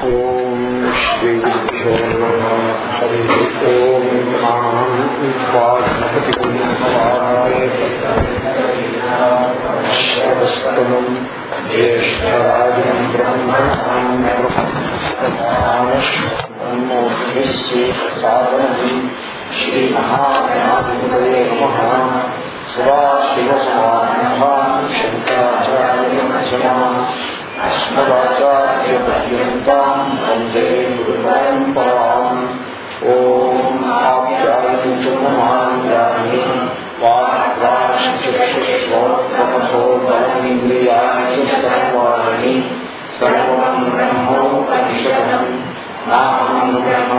ہری جیش بہت مہا نم سرچار سم अस्मदाचार्यपर्यन्तां वन्दे गुरुपरम्पराम् ॐ आप्यायन्तु ममाङ्गानि वाक्राश्चक्षुश्रोत्रमथो बलमिन्द्रियाणि च सर्वाणि सर्वं ब्रह्मोपनिषदम् नाहं ब्रह्म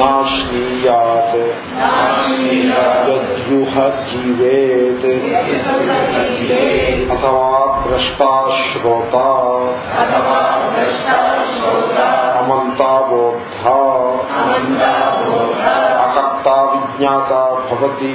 నాశ్నీయాత్ యద్యుహ జీవేత్ అథవా ద్రష్టా శ్రోత అమంతా బోద్ధ అకర్త విజ్ఞాత భవతి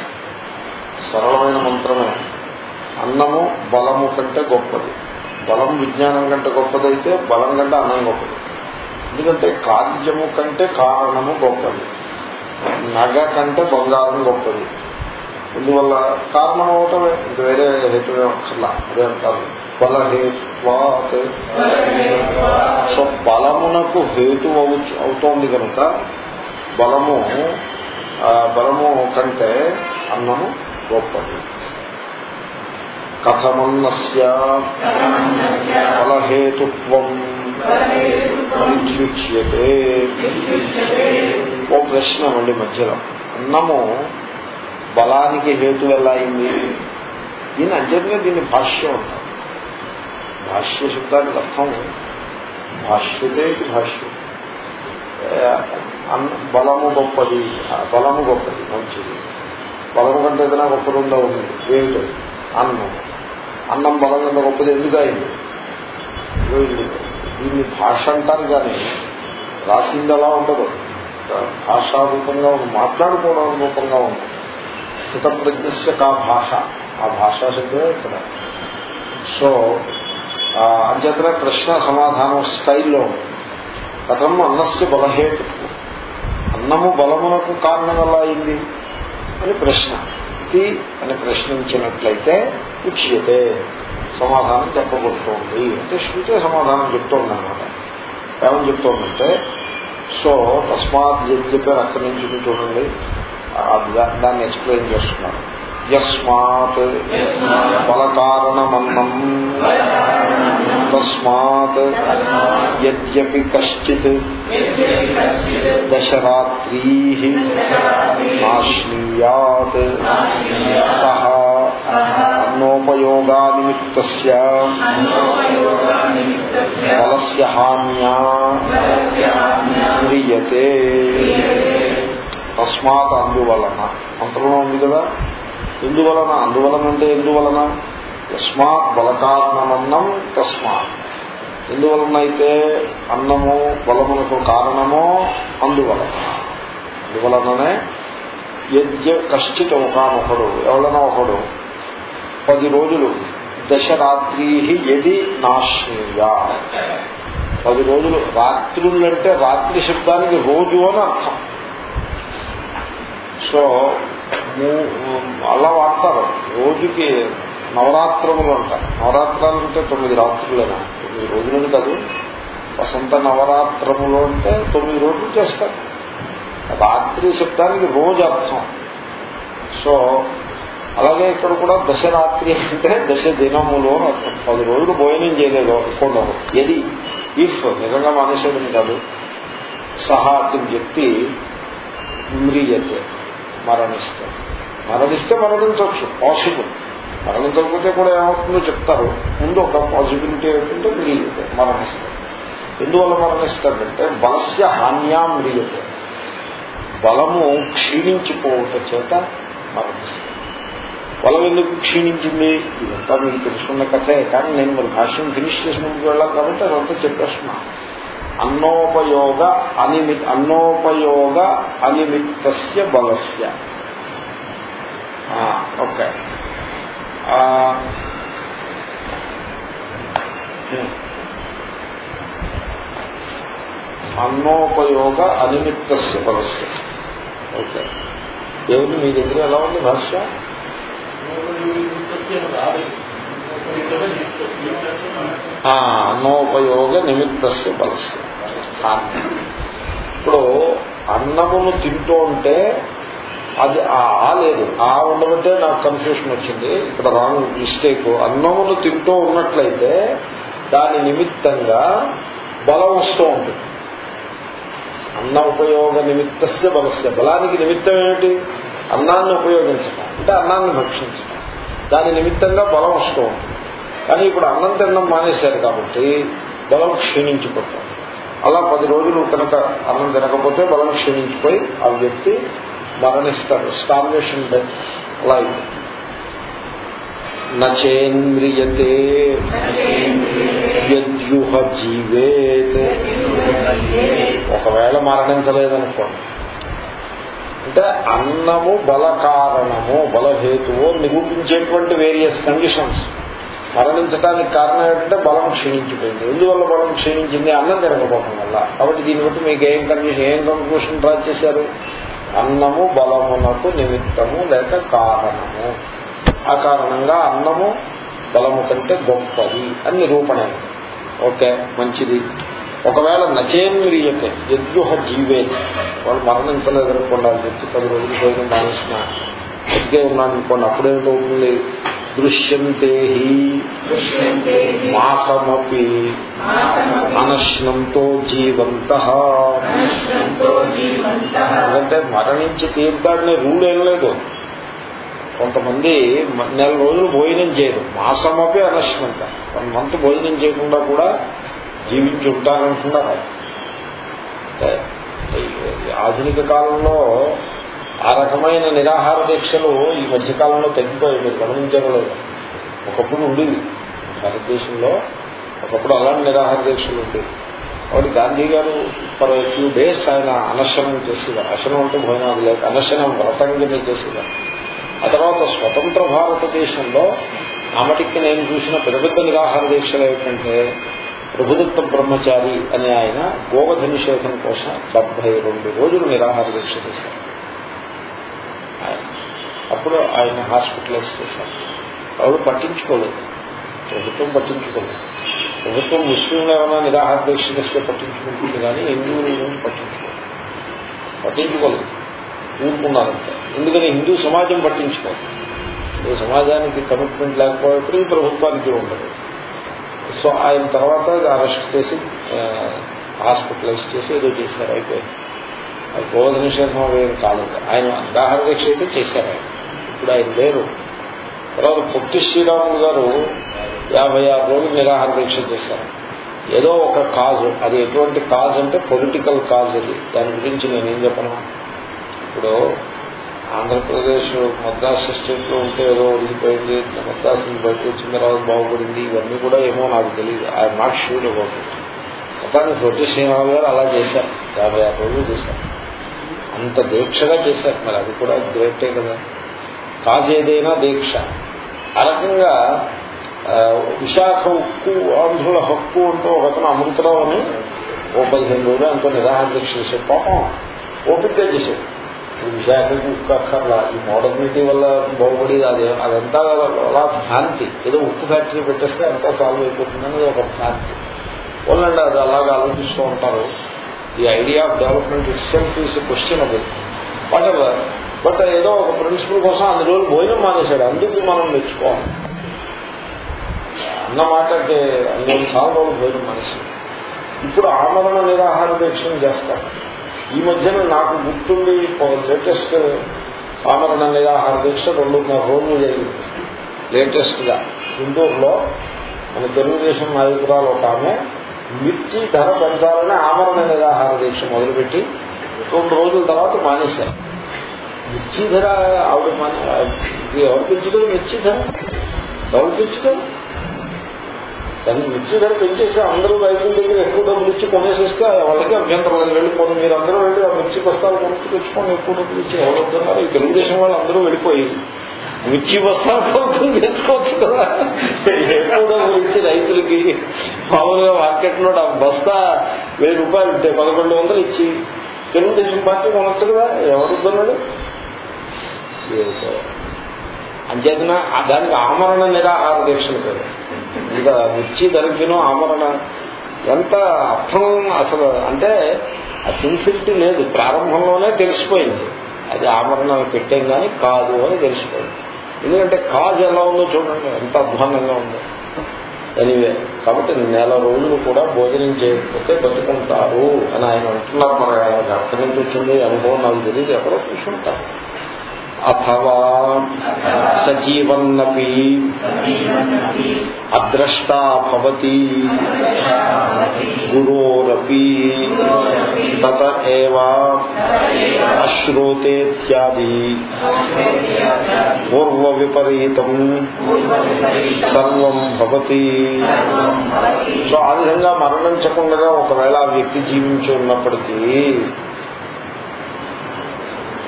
సరళమైన మంత్రమే. అన్నము బలము కంటే గొప్పది. బలం విజ్ఞానం కంటే గొప్పదైతే బలం కంటే అన్నం గొప్పది. ఎందుకంటే కార్యము కంటే కారణము గొప్పది. నగ కంటే బంగారం గొప్పది. ఇందువల్ల కారణం అవటమే. ఇంక వేరే హేతువే అక్కర్లా. అదే అంటారు. బలహేత్వాత్. సో బలమునకు హేతు అవుతోంది కనుక బలము బలము కంటే అన్నము గొప్పది. కథమన్నస్య బలహేతుత్వం విద్యుచ్యతే. ఓ ప్రశ్న అండి మధ్యలో. అన్నము బలానికి హేతు ఎలా అయింది? దీని అంచనే దీన్ని భాష్యం అంటారు భాష్య శబ్దానికి అర్థం భాష్యతే భాష్యం. బలము గొప్పది. బలము గొప్పది. మంచిది. బలం కంటే ఏదైనా గొప్పదిందా ఉంది. ఏమిటి? అన్నం. అన్నం బలం కంటే గొప్పది ఎందుకు అయింది? దీన్ని భాష అంటారు కానీ రాసింది అలా ఉండదు. భాషారూపంగా ఉంది మాట్లాడుకోవడం రూపంగా ఉంది. స్థితప్రజ్ఞస్య కా భాష. ఆ భాషా శబ్దమే ఇక్కడ. సో అంచేతనే ప్రశ్న సమాధానం స్టైల్లో కథం అన్నస్య బలహేతు. అన్నము బలమునకు కారణం ఎలా అయింది? అని ప్రశ్న. ఇది అని ప్రశ్నించినట్లయితే ఉచ్యతే సమాధానం చెప్పబడుతోంది. అంటే శృతే సమాధానం చెప్తోందనమాట ఏమని చెప్తోందంటే సో తస్మాత్ చెప్పారు అక్కడి నుంచి చూడండి. దాన్ని ఎక్స్ప్లెయిన్ చేస్తున్నారు. యస్మాత్ బలకారణమన్నం తస్మాత్ యద్యపి కశ్చిత్ దశరాత్రీ నాశ్నీయాత్ సహ అన్నోపయోగానిమిత్త బలస్య హాన్యా క్రియతే తస్మాత్ అందువలన మంత్రంలో ఉంది కదా ఎందువలన? అందువలన అంటే ఎందువలన? యస్మాత్ బలకారణమన్నం తస్మాత్. ఎందువలనైతే అన్నము బలమునకు కారణమో అందువలన. అందువలననే యజ్ఞ కష్టిత ఒకనొకడు ఎవడనో ఒకడు. పది రోజులు దశరాత్రి ఎది నాశ్నీయ. పది రోజులు రాత్రులంటే రాత్రి శబ్దానికి రోజు అని అర్థం. సో అలా వాడతారు. రోజుకి నవరాత్రములు అంటారు. నవరాత్రాలు అంటే తొమ్మిది రాత్రులేనా? తొమ్మిది రోజులని కాదు. వసంత నవరాత్రములు అంటే తొమ్మిది రోజులు చేస్తారు. రాత్రి శబ్దానికి రోజు అర్థం. సో అలాగే ఇక్కడ కూడా దశరాత్రి అంటే దశ దినములు అర్థం. పది రోజులు భోజనం చేయలేదు అనుకోండి. ఎది ఇఫ్ నిజంగా మానేసేదని కాదు. సహా అతని వ్యక్తి మ్రియతే మరణిస్తాడు మరణిస్తే మరణించవచ్చు పాసిబుల్ మరణించకపోతే కూడా ఏమవుతుందో చెప్తారు ముందు ఒక పాసిబిలిటీ ఏంటంటే మ్రియతే మరణిస్తాడు ఎందువల్ల మరణిస్తాడంటే బలస్య హాన్యా మ్రియతే బలము క్షీణించిపోవట చేత మరణిస్తాడు బలం ఎందుకు క్షీణించింది ఇదంతా మీకు తెలుసుకున్న కథే కానీ నేను మరి భాష్యం ఫినిష్ చేసి ముందుకు వెళ్ళాలి కాబట్టి అదంతా చెప్పేస్తున్నా అన్నోపయోగ అనిమి అన్నోపయోగ అనిమిత్తస్య బలస్య ఓకే. అన్నోపయోగ అనిమిత్తస్య బలస్య ఓకే. దేవుడు మీ దగ్గర ఎలా ఉంది భాష్య? అన్నోపయోగ నిమిత్తస్య బలస్య. ఇప్పుడు అన్నమును తింటూ ఉంటే అది ఆ లేదు. ఆ ఉండబట్టే నాకు కన్ఫ్యూషన్ వచ్చింది. ఇక్కడ రాంగ్ మిస్టేక్ అన్నమును తింటూ ఉన్నట్లయితే దాని నిమిత్తంగా బలం వస్తూ ఉంటుంది. అన్న ఉపయోగ నిమిత్తస్య బలస్య. బలానికి నిమిత్తం ఏమిటి? అన్నాన్ని ఉపయోగించడం అంటే అన్నాన్ని భక్షించడం దాని నిమిత్తంగా బలం వస్తూ ఉంటుంది. కానీ ఇప్పుడు అన్నం తినడం మానేశారు కాబట్టి బలం క్షీణించిపోతుంది అలా పది రోజులు కనుక అన్నం తినకపోతే బలం క్షీణించిపోయి ఆ వ్యక్తి మరణిస్తాడు. స్టార్వేషన్ డెత్ అలా నచేంద్రియతే యద్యుహ జీవేత్. ఒకవేళ మరణించలేదనుకోండి. అంటే అన్నము బల కారణము బలహేతువు నిరూపించేటువంటి వేరియస్ కండిషన్స్ మరణించడానికి కారణం ఏంటంటే బలం క్షీణించిపోయింది. ఎందువల్ల బలం క్షీణించింది? అన్నం తినకపోవడం వల్ల. కాబట్టి దీన్ని బట్టి మీకు ఏం కన్ఫ్యూషన్ ఏం కంక్లూషన్ డ్రా చేశారు? అన్నము బలమునకు నిమిత్తము లేక కారణము. ఆ కారణంగా అన్నము బలము కంటే గొప్పది అని నిరూపణ. ఓకే మంచిది. ఒకవేళ నచేంద్రియతే యద్యుహ జీవే వాళ్ళు మరణించలేదనుకోండి ఆ పది రోజులు పోయిన మానేసిన బతికే ఉన్నాను అనుకోండి అప్పుడేమిటవుతుంది? దృశ్యంతే మాసమపి అనశ్నంతో జీవంత. ఎందుకంటే మరణించి తీర్థాడనే రూల్ ఏం లేదు. కొంతమంది నెల రోజులు భోజనం చేయరు. మాసమపి అనశ్నంత. వన్ మంత్ భోజనం చేయకుండా కూడా జీవించి ఉంటారంటున్నారు ఆధునిక కాలంలో ఆ రకమైన నిరాహార దీక్షలు ఈ మధ్యకాలంలో తగ్గిపోయి మీరు గమనించగలరు. ఒకప్పుడు ఉండేవి. భారతదేశంలో ఒకప్పుడు అలాంటి నిరాహార దీక్షలు ఉండేవి. కాబట్టి గాంధీ గారు ఫర్ ఫ్యూ డేస్ ఆయన అనశనం చేసేవారు. అశనం అంటే భోజనాలు లేక అనశనం వ్రతంగా చేసేవారు. ఆ తర్వాత స్వతంత్ర భారతదేశంలో ఆమటికి నేను చూసిన పెద్ద పెద్ద నిరాహార దీక్షలు ఏమిటంటే ప్రభుదత్త బ్రహ్మచారి అనే ఆయన గోవధ నిషేధం కోసం డెబ్బై రెండు రోజులు నిరాహార దీక్ష చేశారు. అప్పుడు ఆయన హాస్పిటలైజ్ చేశారు. ఎవరు పట్టించుకోలేదు. ప్రభుత్వం పట్టించుకోలేదు. ప్రభుత్వం ముస్లింలు ఏమైనా నిరాహార దీక్ష చేస్తే పట్టించుకుంటుంది కానీ హిందువులు పట్టించుకోలేదు. పట్టించుకోలేదు. ఊరుకున్నారంటే ఎందుకని హిందూ సమాజం పట్టించుకోదు హిందూ సమాజానికి కమిట్మెంట్ లేకపోతే ఈ ప్రభుత్వానికి ఉండదు. సో ఆయన తర్వాత అరెస్ట్ చేసి హాస్పిటలైజ్ చేసి ఏదో చేశారు. అయిపోయింది. అది గోధ నిషేధం కాలేదు ఆయన నిరాహార దీక్ష అయితే చేశారు ఆయన. ఇప్పుడు ఆయన లేరు. తర్వాత పొట్టి శ్రీరాములు గారు యాభై ఆరు రోజులు నిరాహార దీక్ష చేశారు. ఏదో ఒక కాజు అది ఎటువంటి కాజ్ అంటే పొలిటికల్ కాజ్ అది. దాని గురించి నేనేం చెప్పను? ఇప్పుడు ఆంధ్రప్రదేశ్ మద్రాసు స్టేట్లో ఉంటే ఏదో ఒడిగిపోయింది మద్రాసు బయటకు వచ్చిన తర్వాత బాగుపడింది ఇవన్నీ కూడా ఏమో నాకు తెలియదు. I'm not sure about it మొత్తాన్ని పొట్టి శ్రీరాములు గారు అలా చేశారు. యాభై ఆరు రోజులు చేశారు. అంత దీక్షగా చేశారు. మరి అది కూడా గ్రేటే కదా. కాజేదైనా దీక్ష. ఆ రకంగా విశాఖ ఉక్కు ఆంధ్రుల హక్కు అంటూ ఒకతను అమృతరావు అని ఓ పదిహేను రోజులు అంత నిరాహార దీక్ష చేశాడు. పాపం ఓపికగా చేశాడు. విశాఖకి ఉక్కు అక్కర్లా ఈ మోడర్నిటీ వల్ల బాగుపడేది అది అదంతా అలా భ్రాంతి. ఏదో ఉక్కు ఫ్యాక్టరీ పెట్టేస్తే అంతా సాల్వ్ అయిపోతుందని ఒక భ్రాంతి. వాళ్ళండి అది అలాగా ఆలోచిస్తూ ఉంటారు. The idea of development itself is question అది వాట్ ఎవర్ బట్ ఏదో ఒక ప్రిన్సిపల్ కోసం అన్ని రోజులు భోజనం మానేశాడు. అందుకు మనం మెచ్చుకోవాలి. అన్న మాట్లాడితే అన్ని సార్లు చాలా రోజులు భోజనం మానేశాడు. ఇప్పుడు ఆమరణ నిరాహార దీక్షను చేస్తాను ఈ మధ్యన నాకు గుర్తుండి లేటెస్ట్ ఆమరణ నిరాహార దీక్ష రెండున్నర రోజులు జరిగింది. లేటెస్ట్గా గుంటూరులో మన తెలుగుదేశం నాయకురాలు ఒక ఆమె మిర్చి ధర పెంచాలని ఆమరణ నిరాహార దీక్ష మొదలుపెట్టి రెండు రోజుల తర్వాత మానేశారు. మిర్చి ధర ఆవిడ ఎవరు పెంచుతారు మిర్చి ధర ఎవరు పెంచుతారు దాన్ని మిర్చి ధర పెంచేసి అందరూ రైతుల దగ్గర ఎక్కువ డబ్బులు ఇచ్చి కొనేసేస్తే వాళ్ళకి అభ్యంతరం లేదు. వెళ్ళిపోయి మీరు అందరూ వెళ్ళి ఆ మిర్చి బస్తాలు కొనుక్కు తెచ్చుకొని ఎక్కువ డబ్బులు ఇచ్చి ఎవరొద్దున్నారు ఈ తెలుగుదేశం వాళ్ళు అందరూ వెళ్ళిపోయి మిర్చి బస్తాలు కొనుక్కుని తెచ్చుకోవచ్చు కదా. ఎక్కువ డబ్బులు ఇచ్చి రైతులకి మామూలుగా మార్కెట్లో ఆ బస్తా వెయ్యి రూపాయలు పదకొండు వందలు ఇచ్చి తెలుగుదేశం పార్టీ కొనొచ్చు కదా. ఏమిటో అంచేతన దానికి ఆమరణ నిరాహార దీక్షలు పేరు ఇంకా మిర్చి దరిద్రం ఆమరణ ఎంత అర్థం అసలు అంటే ఆ సిన్సిటీ లేదు. ప్రారంభంలోనే తెలిసిపోయింది. అది ఆమరణ పెట్టాం కానీ కాదు అని తెలిసిపోయింది. ఎందుకంటే కాజ్ ఎలా ఉందో చూడండి ఎంత అధ్వానంగా ఉందో. ఎనివే కాబట్టి నెల రోజులు కూడా భోజనం చేయకపోతే బతుకుంటారు అని ఆయన అంటున్నారు. మరి ఆయనకు అక్కడి నుంచి వచ్చింది? అనుభవం నాకు తెలియదు. ఎవరో చూసుకుంటారు అథవా సజీవన్నపి అద్రష్టా భవతి గురోరపి తత అశ్రోతేత్యాది పూర్వ విపరీతం సర్వం భవతి సో ఆ విధంగా మరణించకుండా ఒకవేళ ఆ వ్యక్తి జీవించి ఉన్నప్పటికీ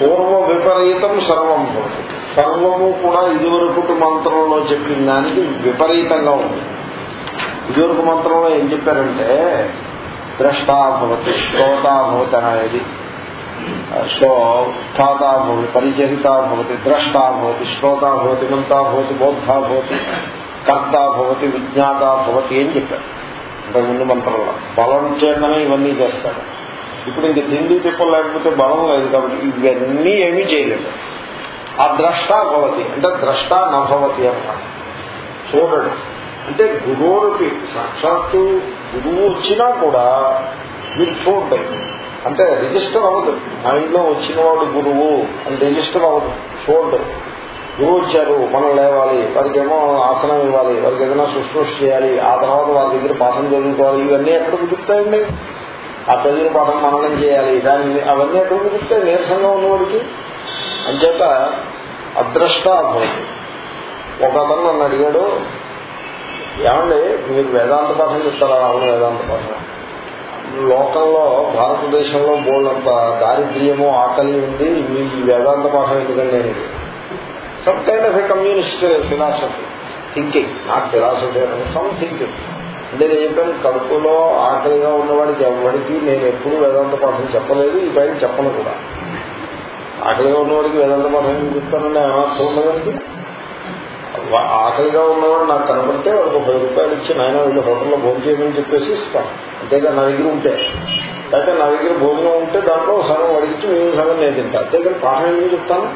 పూర్వ విపరీతం సర్వం భవతి. సర్వము కూడా ఇదివరకు మంత్రంలో చెప్పిన దానికి విపరీతంగా ఉంది. ఇదివరకు మంత్రంలో ఏం చెప్పారంటే ద్రష్టాభవతి శ్రోతాభవతి అనేది. సో స్థాతాభవతి పరిచరితాభవతి ద్రష్టాభవతి శ్రోతాభవతి మంతాభవతి బోద్ధాభవతి కర్తాభవతి విజ్ఞాతాభవతి అని చెప్పారు. ఇంతకుముందు మంత్రంలో. బలం చేతనే ఇవన్నీ చేస్తాడు ఇప్పుడు ఇంక తిండి తిప్పలు లేకపోతే బలం లేదు కాబట్టి ఇవన్నీ ఏమీ చేయలేదు ఆ ద్రష్ట భవతి అంటే ద్రష్ట నభవతి అన్నమాట చూడడం. అంటే గురువులకి సాక్షాత్తు గురువు వచ్చినా కూడా మీరు చూడండి. అంటే రిజిస్టర్ అవ్వదు. మైండ్లో వచ్చిన వాడు గురువు అని రిజిస్టర్ అవ్వదు. చూడండి. గురువు వచ్చారు మనం లేవాలి వారికి ఏమో ఆసనం ఇవ్వాలి వారికి ఏదైనా శుశ్రూష చేయాలి ఆ తర్వాత వారి దగ్గర పాఠం చదువుకోవాలి ఇవన్నీ ఎక్కడ కుదురుతాయండి? ఆ చదివిన పాఠం మననం చేయాలి. దాన్ని అవన్నీ ఎక్కడ కుదిరితే నీరసంగా ఉన్నవాడికి అంచేత అదృష్ట అభవతి ఒక అతను నన్ను అడిగాడు ఏమండి మీరు వేదాంత పాఠం చెప్తారా? అవును వేదాంత పాఠం. లోకంలో భారతదేశంలో బోళ్ళంత దారిద్ర్యము ఆకలి ఉంది మీ వేదాంత పాఠం ఎందుకండి అనేది some kind of a communist philosophy thinking not philosophy some thinking అంటే నేను చెప్పాను కడుపులో ఆకలిగా ఉన్నవాడికి ఎవరికి నేను ఎప్పుడు వేదాంత పాఠం చెప్పలేదు ఈ పైన చెప్పను కూడా. ఆకలిగా ఉన్నవాడికి వేదాంత పాఠం ఏం చెప్తానండి? అనర్థం ఆకలిగా ఉన్నవాడు నాకు కనబడితే వాడికి పది రూపాయలు ఇచ్చి నాయన వీళ్ళు హోటల్లో భోజనం చేయమని చెప్పేసి ఇస్తాను. అంతేగా నా దగ్గర ఉంటే. అయితే నా దగ్గర భోజనం ఉంటే దాంట్లో సగం అడిగించి మేము సగం నేను తింటాను అంతేగాని పాఠం ఏమి చెప్తాను?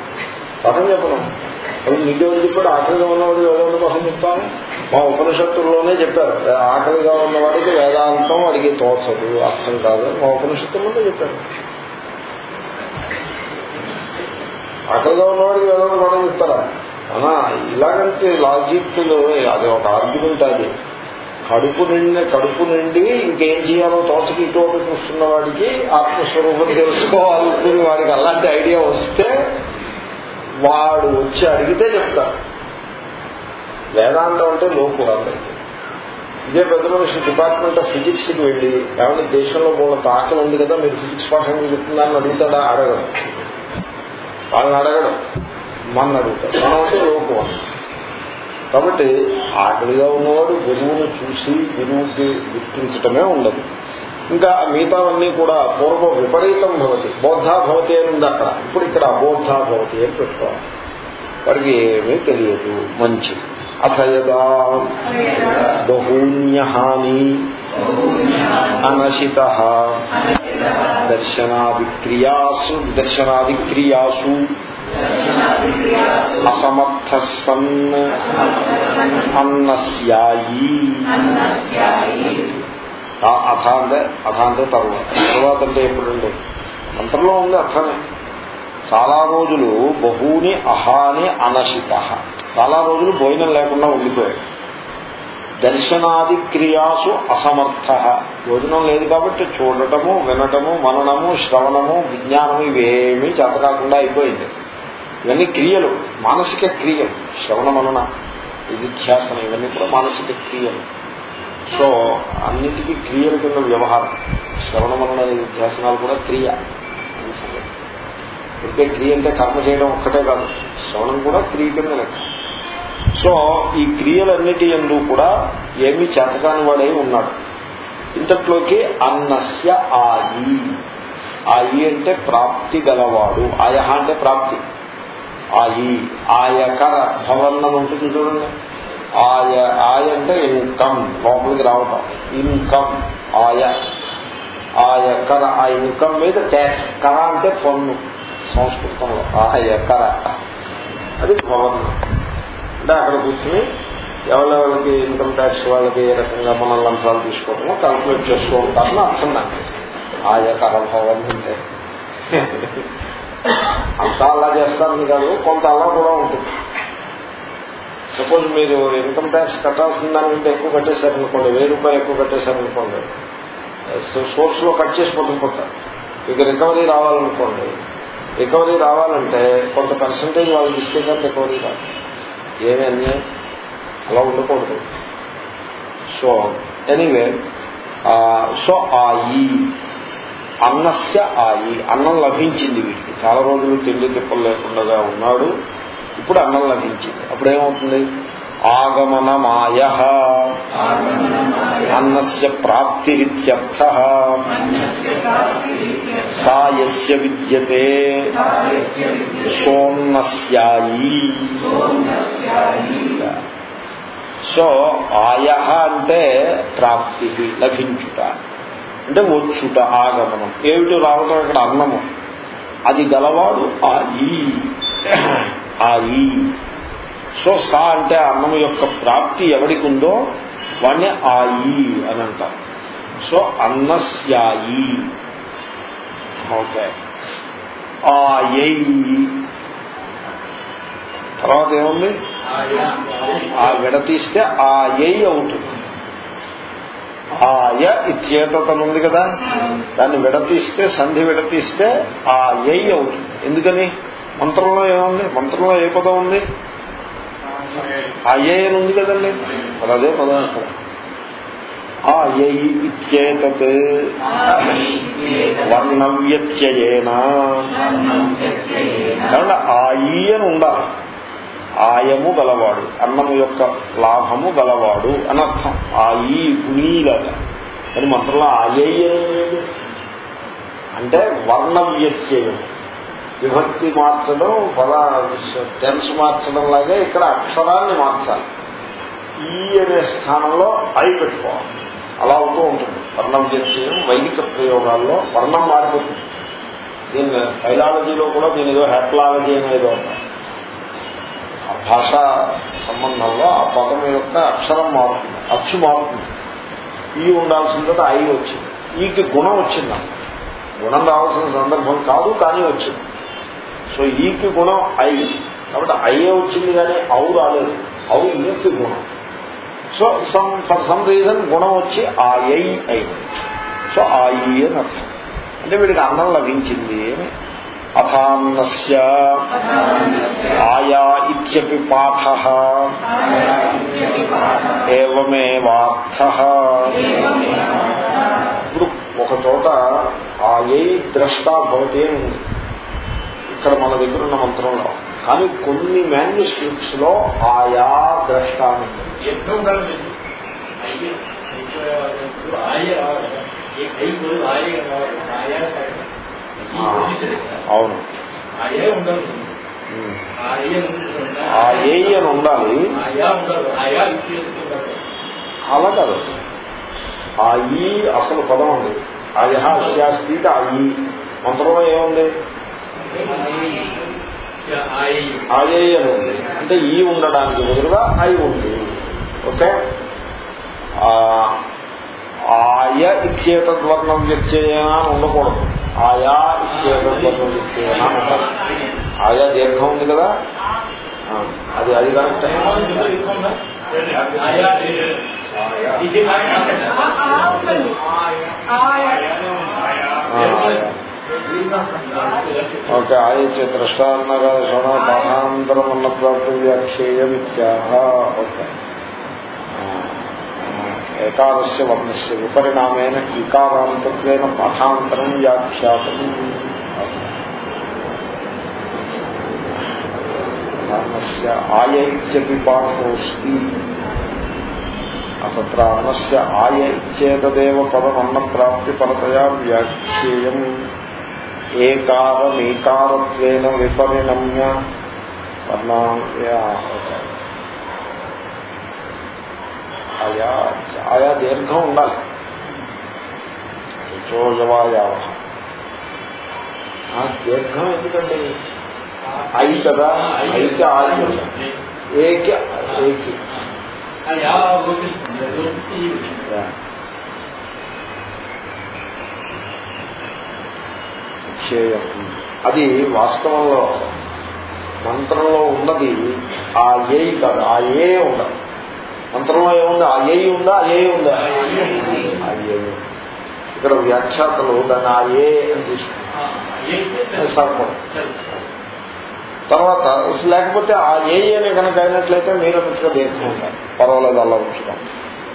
పాఠం చెప్పను. అవి నీకేమని చెప్పాడు ఆకలిగా ఉన్నవాడు వేదాంత కోసం చెప్తాను. మా ఉపనిషత్తుల్లోనే చెప్పారు. ఆకలిగా ఉన్నవాడికి వేదాంతం అడిగి తోచదు అర్థం కాదు. మా ఉపనిషత్తుల్లోనే చెప్పారు. ఆకలిగా ఉన్నవాడికి వేదాంతం మనం చెప్తారా? అనా ఇలాగంటే లాజిక్ అది ఒక ఆర్గ్యుమెంట్ అది. కడుపు నిండి కడుపు నిండి ఇంకేం చేయాలో తోచకి ఇటువంటి చూస్తున్న వాడికి ఆత్మస్వరూపం తెలుసుకోవాలనుకుని వాడికి అలాంటి ఐడియా వస్తే వాడు వచ్చి అడిగితే చెప్తారు. వేదాంతం అంటే లోకు ఇదే పెద్ద మనిషి డిపార్ట్మెంట్ ఆఫ్ ఫిజిక్స్కి వెళ్ళి ఏమైనా దేశంలో మూడు ఆకలి ఉంది కదా మీరు ఫిజిక్స్ పాఠం చెప్తున్నారని అడుగుతాడా? అడగడం. వాళ్ళని అడగడం. మన అడుగుతాడు. మనం అంటే లోకు కాబట్టి ఆకలిగా ఉన్నవాడు గురువును చూసి గురువుకి గుర్తించటమే ఉండదు. ఇంకా మిగతావన్నీ కూడా పూర్వ విపరీతం భవతి. బోద్ధా భవతి అని ఉంది అక్కడ. ఇప్పుడు ఇక్కడ అబోద్ధా భవతి అని పెట్టుకోవాలి. వాడికి ఏమీ తెలియదు. మంచిది. అథయదా బహూన్యహాని అనశిత దర్శనాదిక్రియాసు దర్శనాదిక్రియాసు అసమర్థ సన్ అన్నస్యాయి అథ అంటే అథ అంటే తర్వాత తర్వాత అంటే ఎప్పుడండి మంత్రంలో ఉంది అర్థమే చాలా రోజులు బహూని అహాని అనశిత చాలా రోజులు భోజనం లేకుండా ఉండిపోయాడు. దర్శనాది క్రియాసు అసమర్థ. భోజనం లేదు కాబట్టి చూడటము వినటము మననము శ్రవణము విజ్ఞానము ఇవేమీ చేత అయిపోయింది. ఇవన్నీ క్రియలు మానసిక క్రియలు శ్రవణ మనన విధ్యాసనం ఇవన్నీ కూడా మానసిక క్రియలు. సో అన్నిటికీ క్రియల కింద వ్యవహారం. శ్రవణ మనన విధ్యాసనాలు కూడా క్రియ. అయితే క్రియ అంటే కర్మ చేయడం ఒక్కటే కాదు. శ్రవణం కూడా క్రియ కింద లెక్క. సో ఈ క్రియలన్నిటి ఎందు కూడా ఏమీ చేతకాని వాడై ఉన్నాడు. ఇంతట్లోకి అన్నస్య ఆయి. ఆయి అంటే ప్రాప్తి గలవాడు. ఆయ అంటే ప్రాప్తి. ఆయి. ఆయకర భవన్నం ఉంటుంది చూడండి. ఆయ ఆయ అంటే ఇన్కమ్. లోపలికి రావటం. ఇన్కమ్ ఆయ. ఆయకర ఆ ఇన్కమ్ మీద ట్యాక్స్. కర అంటే పన్ను. సంస్కృతంలో ఆయకర అది భవన్నం అక్కడ కూర్చుని ఎవరెవరికి ఇన్కమ్ ట్యాక్స్ వాళ్ళకి ఏ రకంగా మనం లంచాలు తీసుకోవడమో కాల్కులేట్ చేస్తూ ఉంటారని అర్థం నాకు. యొక్క కరభావం అంటే అంతా అలా చేస్తారని కాదు కొంత అలా కూడా ఉంటుంది. సపోజ్ మీరు ఇన్కమ్ ట్యాక్స్ కట్టాల్సిన దానికంటే ఎక్కువ కట్టేశారనుకోండి వెయ్యి రూపాయలు ఎక్కువ కట్టేశారనుకోండి సోర్స్లో కట్ చేసి పట్టుకుపోతారు. ఇక రికవరీ రావాలనుకోండి రికవరీ రావాలంటే కొంత పర్సంటేజ్ వాళ్ళు ఇస్తే కానీ రికవరీ రాదు ఏమి అన్యాయం అలా ఉండకూడదు. సో ఎనీవే సో ఆయి అన్నస్య ఆయి అన్నం లభించింది వీటికి చాలా రోజులు తిండి తిప్పలు లేకుండా ఉన్నాడు. ఇప్పుడు అన్నం లభించింది. అప్పుడు ఏమవుతుంది ఆగమనమాయ అన్నస్య ప్రాప్తిరిత్యర్థ సాయస్య విద్యతే సోన్నస్యాయి సో ఆయ అంటే ప్రాప్తి లభించుట అంటే వచ్చుట ఆగమనం ఏమిటి రావటం ఇక్కడ అన్నము అది గలవాడు ఆయి ఆయి సో సా అంటే అన్నం యొక్క ప్రాప్తి ఎవరికి ఉందో వాణ్ణి ఆయి అని అంటారు. సో అన్నస్యాయి. ఓకే. ఆయై. తర్వాత ఏముంది? ఆ విడతీస్తే ఆయై అవుతుంది. ఆయ ఇత్యేతను ఉంది కదా. దాన్ని విడతీస్తే సంధి విడతీస్తే ఆయై అవుతుంది. ఎందుకని? మంత్రంలో ఏముంది? మంత్రంలో ఏ పదం ఉంది? అయ్యే ఉంది కదండి? మరి అదే పదం అక్కడ ఆయై ఇత్యేతత్. వర్ణవ్యత్యయేన. కాబట్టి ఆయి అని ఉండాలి. ఆయము గలవాడు అన్నము యొక్క లాభము గలవాడు అని అర్థం. ఆయి గుణీలాగా అని మంత్రంలో ఆయై అంటే వర్ణవ్యత్యయం. విభక్తి మార్చడం పద టెన్స్ మార్చడం లాగే ఇక్కడ అక్షరాన్ని మార్చాలి. ఈ అనే స్థానంలో ఐ పెట్టుకోవాలి. అలా అవుతూ ఉంటుంది. వర్ణం వ్యత్యయం వైదిక ప్రయోగాల్లో వర్ణం మారిపోతుంది. దీని ఫైలాలజీలో కూడా దీని ఏదో హెట్లాలజీ అనేది ఆ భాష సంబంధంలో ఆ పదం యొక్క అక్షరం మారుతుంది అచ్చు మారుతుంది. ఈ ఉండాల్సిందో ఐ వచ్చింది. ఈకి గుణం వచ్చింది. గుణం రావాల్సిన సందర్భం కాదు కానీ వచ్చింది. సో ఈకి గుణం ఐ. కాబట్టి ఐఏ వచ్చింది కానీ ఔ రాలేదు. ఔ ఈకి గుణం. So some for some reason గుణం వచ్చి ఆ ఐ అయింది సో ఆ ఈ అని అర్థం. అంటే వీడికి అన్నం లభించింది అని అథాన్నస్య ఆయా ఇత్యపి పాఠ ఏవమేవార్థ. ఇప్పుడు ఒక చోట ఆయై ద్రష్ట భవతి అని ఉంది. ఇక్కడ మన దగ్గర ఉన్న మంత్రంలో కానీ కొన్ని మాన్యుస్క్రిప్ట్స్లో ఆయా ద్రష్ట ఆ, అవును. ఆ ఏ అని ఉండాలి. అలా కాదు ఆ ఈ అసలు పదం ఉంది. ఆ యహ అస్యాస్తి ఆ ఈ. మంత్రంలో ఏముంది? అని ఉంది అంటే ఈ ఉండడానికి బదులుగా ఐ ఉంది. ఓకే? ఆయ ఇచ్చేతద్వర్ణం వ్యక్తేన ఉండకూడదు. ఆయా ఇచ్చేతద్వర్ణం వ్యక్తేన ఆయా దీర్ఘం ఉంది కదా? అది అది కరెక్ట్ ఆయా. ఓకే ఆయచ ద్రష్టాన్నర శ్రవణ పాఠాంతరం అన్న ప్రాప్తి వ్యాఖ్యేయం ఇత్యాహ ఓకే ఏకాదశ వర్ణస్య విపరిణామేన ఈకారాంతత్వేన పాఠాంతరం వ్యాఖ్యాతం. వర్ణస్య ఆయ ఇత్యపి పాఠోస్తి తత్ర అన్నస్య ఆయ ఇచ్చేతదేవ పదమన్న ప్రాప్తి పరతయా వ్యాఖ్యేయం. ఏకారమేకారత్వేన విపరిణమ్య వర్ణాయా ఆయా ఆయా దీర్ఘం ఉండాలి చోజవాయావ దీర్ఘం ఎందుకండి ఐ కదా ఐకి ఆది ఏకి ఏకి ఆయా గుర్తిస్తుంది యా. క్షేయం అది వాస్తవంలో మంత్రంలో ఉన్నది ఆ ఏ కాదు ఆ ఏ ఉండదు. మంత్రంలో ఏముంది? ఆ ఏ ఉందా? ఆ ఏ ఉందా? ఆ ఏ ఇక్కడ వ్యాఖ్యాతలు దాన్ని ఆ ఏ అని తీసుకుంటారు. తర్వాత లేకపోతే ఆ ఏ అని కనుక అయినట్లయితే మీరు అన్నట్టుగా దీర్ఘం ఉంటారు. పర్వాలేదు అలా ఉంచుతాం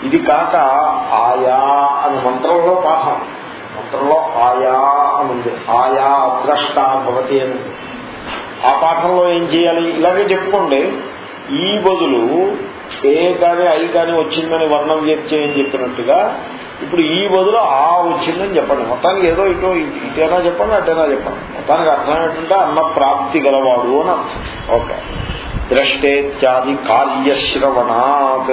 ఇది కాక ఆయా అని మంత్రంలో పాఠం. మంత్రంలో ఆయా అని ఉంది ఆయా అద్రష్ట భవతి అని. ఆ పాఠంలో ఏం చేయాలి? ఇలాగే చెప్పుకోండి. ఈ బదులు ఏ కానీ ఐ కానీ వచ్చిందని వర్ణం వ్యక్తి చెప్పినట్టుగా ఇప్పుడు ఈ బదులు ఆ వచ్చిందని చెప్పండి. మొత్తానికి ఏదో ఇటో ఇటైనా చెప్పండి అటైనా చెప్పండి. మొత్తానికి అర్థం ఏంటంటే అన్న ప్రాప్తి గలవాడు అని అర్థం. ఓకే. ద్రష్టేత్యాది కార్యశ్రవణాత్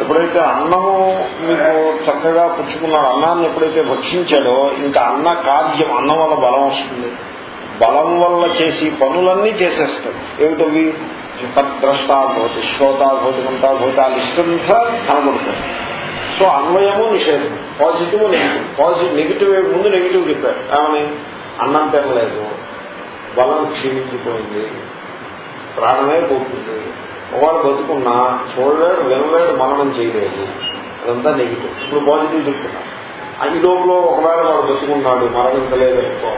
ఎప్పుడైతే అన్నము మీకు చక్కగా పుచ్చుకున్నాడు అన్నాన్ని ఎప్పుడైతే భక్షించాడో ఇంకా అన్న కార్యం అన్నం వల్ల బలం వస్తుంది. బలం వల్ల చేసి పనులన్నీ చేసేస్తాడు. ఏమిటవి? ద్రష్ట భవతి శ్రోత భవతి మంతా భవతి ఆ లిస్ట్ అంతా కనబడుతుంది. సో అన్వయము నిషేధం పాజిటివ్ నెగిటివ్. పాజిటివ్ నెగిటివ్ ముందు నెగిటివ్ చెప్పారు. ఏమని? అన్నం తినలేదు. బలం క్షీణించిపోయింది. ప్రాణమే పోతుంది. ఒకవాడు బతుకున్నా చూడలేడు వినలేడు మననం చేయలేదు. అదంతా నెగిటివ్ ఇప్పుడు పాజిటివ్ చెప్తున్నా. ఆ ఈ లోపల ఒకవేళ వాడు బతుకున్నాడు మరణించలేదు అనుకో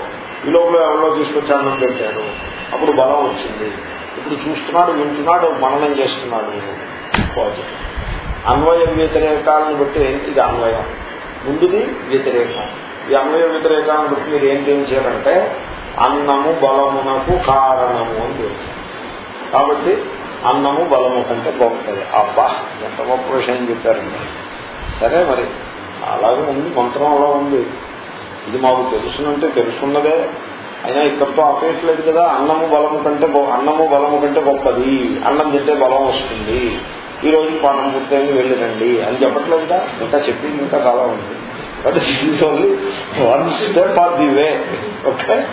ఈ లోపల ఎవరిలో తీసుకొచ్చానని పెట్టాడు అప్పుడు బలం వచ్చింది. ఇప్పుడు చూస్తున్నాడు వింటున్నాడు మననం చేస్తున్నాడు. పాజిటివ్ అన్వయ వ్యతిరేకాలను బట్టి ఇది అన్వయం. ముందుది వ్యతిరేకం. ఈ అన్వయ వ్యతిరేకాలను బట్టి మీరు ఏం చేయించారంటే అన్నము బలమునకు కారణము అని తెలుసు. కాబట్టి అన్నము బలము కంటే గొప్పది. అబ్బా ఎంత గొప్ప విషయం చెప్పారండి. సరే మరి అలాగే ఉంది మంత్రంలో ఉంది. ఇది మాకు తెలుసునంటే తెలుసున్నదే. అయినా ఇక్కడితో ఆపేయట్లేదు కదా అన్నము బలము కంటే అన్నము బలము కంటే గొప్పది. అన్నం తింటే బలం వస్తుంది. ఈ రోజు పాఠం పూర్తయింది వెళ్ళిరండి అని చెప్పట్లేదుగా ఇంకా చెప్పింది ఇంకా చాలా ఉంది. But only one step of the way okay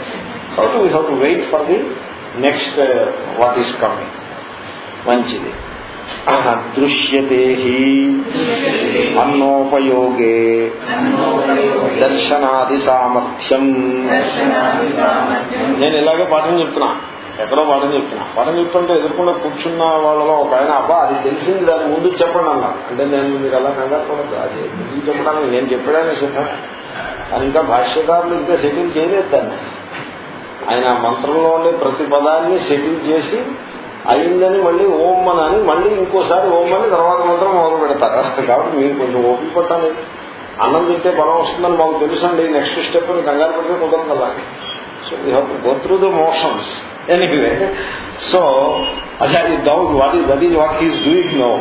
how to we how to wait for the next what is coming మంచిది. దృశ్యతే అన్నోపయోగే దర్శనాది సామర్థ్యం. నేను ఇలాగే పాఠం చెప్తున్నా. ఎక్కడో పాఠం చెప్తున్నా. పాఠం చెప్తుంటే ఎదుర్కొన్న కూర్చున్న వాళ్ళలో ఒక ఆయన అబ్బా అది తెలిసింది దాని ముందు చెప్పండి అన్నారు అంటే నేను మీరు అలా కంగారు పడద్దు అది ముందు చెప్పడానికి నేను చెప్పడానికి సిద్ధం. కానీ ఇంకా భాష్యకారులు ఇంకా సెటిల్ చేయలేదు దాన్ని. ఆయన ఆ మంత్రంలో ఉండే ప్రతి పదాన్ని సెటిల్ చేసి అయిందని మళ్ళీ ఓం అని అని మళ్ళీ ఇంకోసారి ఓం అని తర్వాత మంత్రం మొదలు పెడతారు. కాబట్టి మీరు కొంచెం ఓపిక పట్టాలి అన్నం తింటే బలం వస్తుందని మాకు తెలుసండి. నెక్స్ట్ స్టెప్ అని కంగారు పెడితే కుదరదు కదా so you have to go through the motions anyway so అది doubt what is that is what he's doing no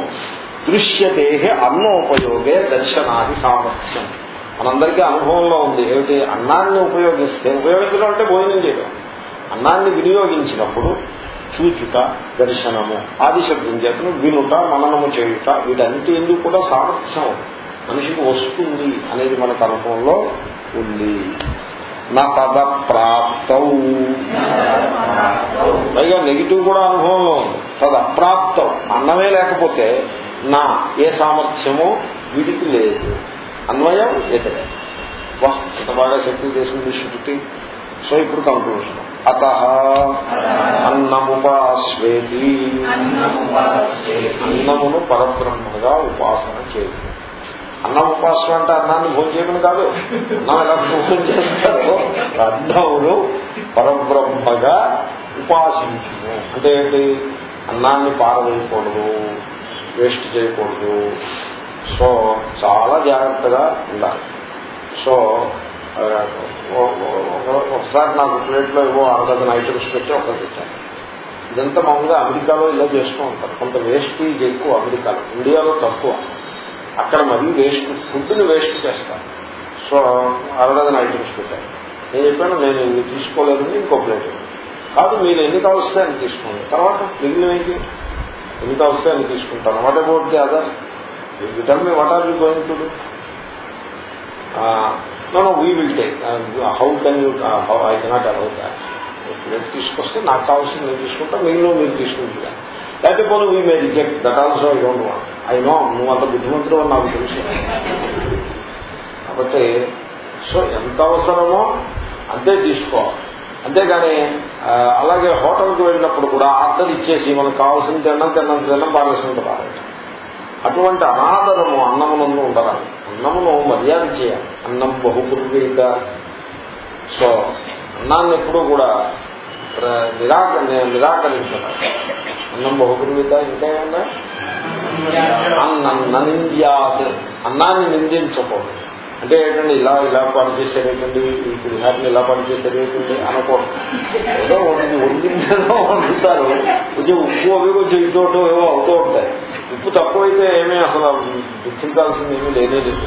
దృశ్యతే అన్నోపయోగే దర్శనాది సామర్థ్యం. మనందరికీ అనుభవంలో ఉంది. ఏమిటి? అన్నాన్ని ఉపయోగిస్తే ఉపయోగించడం అంటే భోజనం చేయడం. అన్నాన్ని వినియోగించినప్పుడు చూచుట దర్శనము ఆదిశబ్దం చేతను వినుట మననము చేయుట వీటన్నిటి ఎందుకు కూడా సామర్థ్యం. మనిషికి వస్తుంది అనేది మనకు అనుభవంలో ఉంది. నా పద ప్రాప్తం. పైగా నెగిటివ్ కూడా అనుభవంలో ఉంది. తద అప్రాప్తం అన్నమే లేకపోతే నా ఏ సామర్థ్యమో వీటికి లేదు. అన్వయం ఎదురే వా ఇంత బాగా శక్తి చేసింది శృతి సో ఇప్పుడు కంక్లూషన్ అత అన్నముపాస్వేది అన్నమును పరబ్రహ్మగా ఉపాసన చేయదు అన్నం ఉపాసన అంటే అన్నాన్ని భోజనం కాదు. అన్నం ఎలా భోజనం చేస్తారో అన్నమును పరబ్రహ్మగా ఉపాసించును అంటే ఏంటి? అన్నాన్ని పారవేయకూడదు వేస్ట్ చేయకూడదు. సో చాలా జాగ్రత్తగా ఉండాలి. సో ఒక- ఒకసారి నాకు ప్లేట్లో ఏవో అరడజన్ ఐటమ్స్ పెట్టి ఒకటి పెట్టాను. ఇదంతా మామూలుగా అమెరికాలో ఇలా చేస్తూ ఉంటారు. కొంత వేస్టేజ్ ఎక్కువ అమెరికాలో. ఇండియాలో తక్కువ. అక్కడ మరీ వేస్ట్ ఫుడ్ని వేస్ట్ చేస్తారు. సో అరడజన్ ఐటమ్స్ పెట్టారు నేను చెప్పాను నేను ఇన్ని తీసుకోలేదని ఇంకో ప్లేట్. కాదు మీరు ఎన్ని కావస్తే అని తీసుకోండి. తర్వాత మిగిలిన ఎన్ని కావస్తే అని తీసుకుంటాను. What about the other tell me what are you going to do no no we will take how can you how I cannot allow that plate తీసుకొస్తే నాకు కావాల్సింది నేను తీసుకుంటా మీలో మీరు తీసుకుంటున్నా. లేకపోతే పోనీ we may reject that also I don't want I know నువ్వు అంత బుద్ధిమంతుడు అని నాకు తెలుసు. కాబట్టి సో ఎంత అవసరమో అంతే తీసుకోవాలి అంతేగాని అలాగే హోటల్కి వెళ్ళినప్పుడు కూడా ఆర్డర్ ఇచ్చేసి మనకు కావాల్సిన తినడం తినడం తినడం బాగాలేసినంత బాగా అటువంటి అనాదరము అన్నమునందు ఉండరాదు అన్నమును మర్యాద చేయాలి. అన్నం బహుపురుగైక. సో అన్నాన్ని ఎప్పుడూ కూడా నిరాక నిరాకరించడం అన్నం బహుపురుగైత ఇంకా ఏమన్నా అన్నం అన్నాన్ని నిందించకూడదు. అంటే ఏంటండి ఇలా ఇలా పని చేసేటండి ఈ పులిహారిని ఇలా పని చేసేటండి అనకూడదు. ఏదో వండి వండిందేదో వండుతారు. కొంచెం ఉప్పు అవి కొంచెం ఇటు ఏవో అవుతూ ఉంటాయి. ఉప్పు తక్కువైతే ఏమీ అసలు దుఃఖించాల్సింది ఏమీ లేనే లేదు.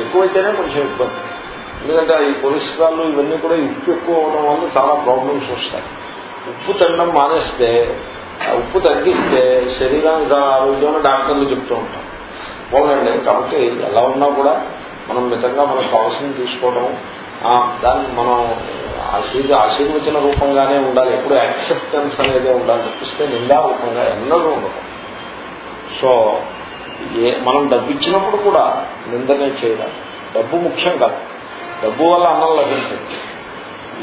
ఎక్కువైతేనే కొంచెం ఇబ్బంది ఎందుకంటే ఈ కొలెస్ట్రాల్ ఇవన్నీ కూడా ఉప్పు ఎక్కువ అవడం వల్ల చాలా ప్రాబ్లమ్స్ వస్తాయి. ఉప్పు తినడం మానేస్తే ఆ ఉప్పు తగ్గిస్తే శరీరానికి చాలా ఆరోగ్యం డాక్టర్లు చెప్తూ ఉంటారు. పోలండి కాబట్టి ఎలా ఉన్నా కూడా మనం మితంగా మనకు కావాల్సింది తీసుకోవడం దాన్ని మనం ఆశీర్ ఆశీర్వచన రూపంగానే ఉండాలి. ఎప్పుడు యాక్సెప్టెన్స్ అనేది ఉండాలి. తప్పిస్తే నిండా రూపంగా ఎన్నడూ ఉండదు సో ఏ మనం డబ్బు ఇచ్చినప్పుడు కూడా నిందనే చేయడం డబ్బు ముఖ్యం కాదు. డబ్బు వల్ల అన్నం లభించదు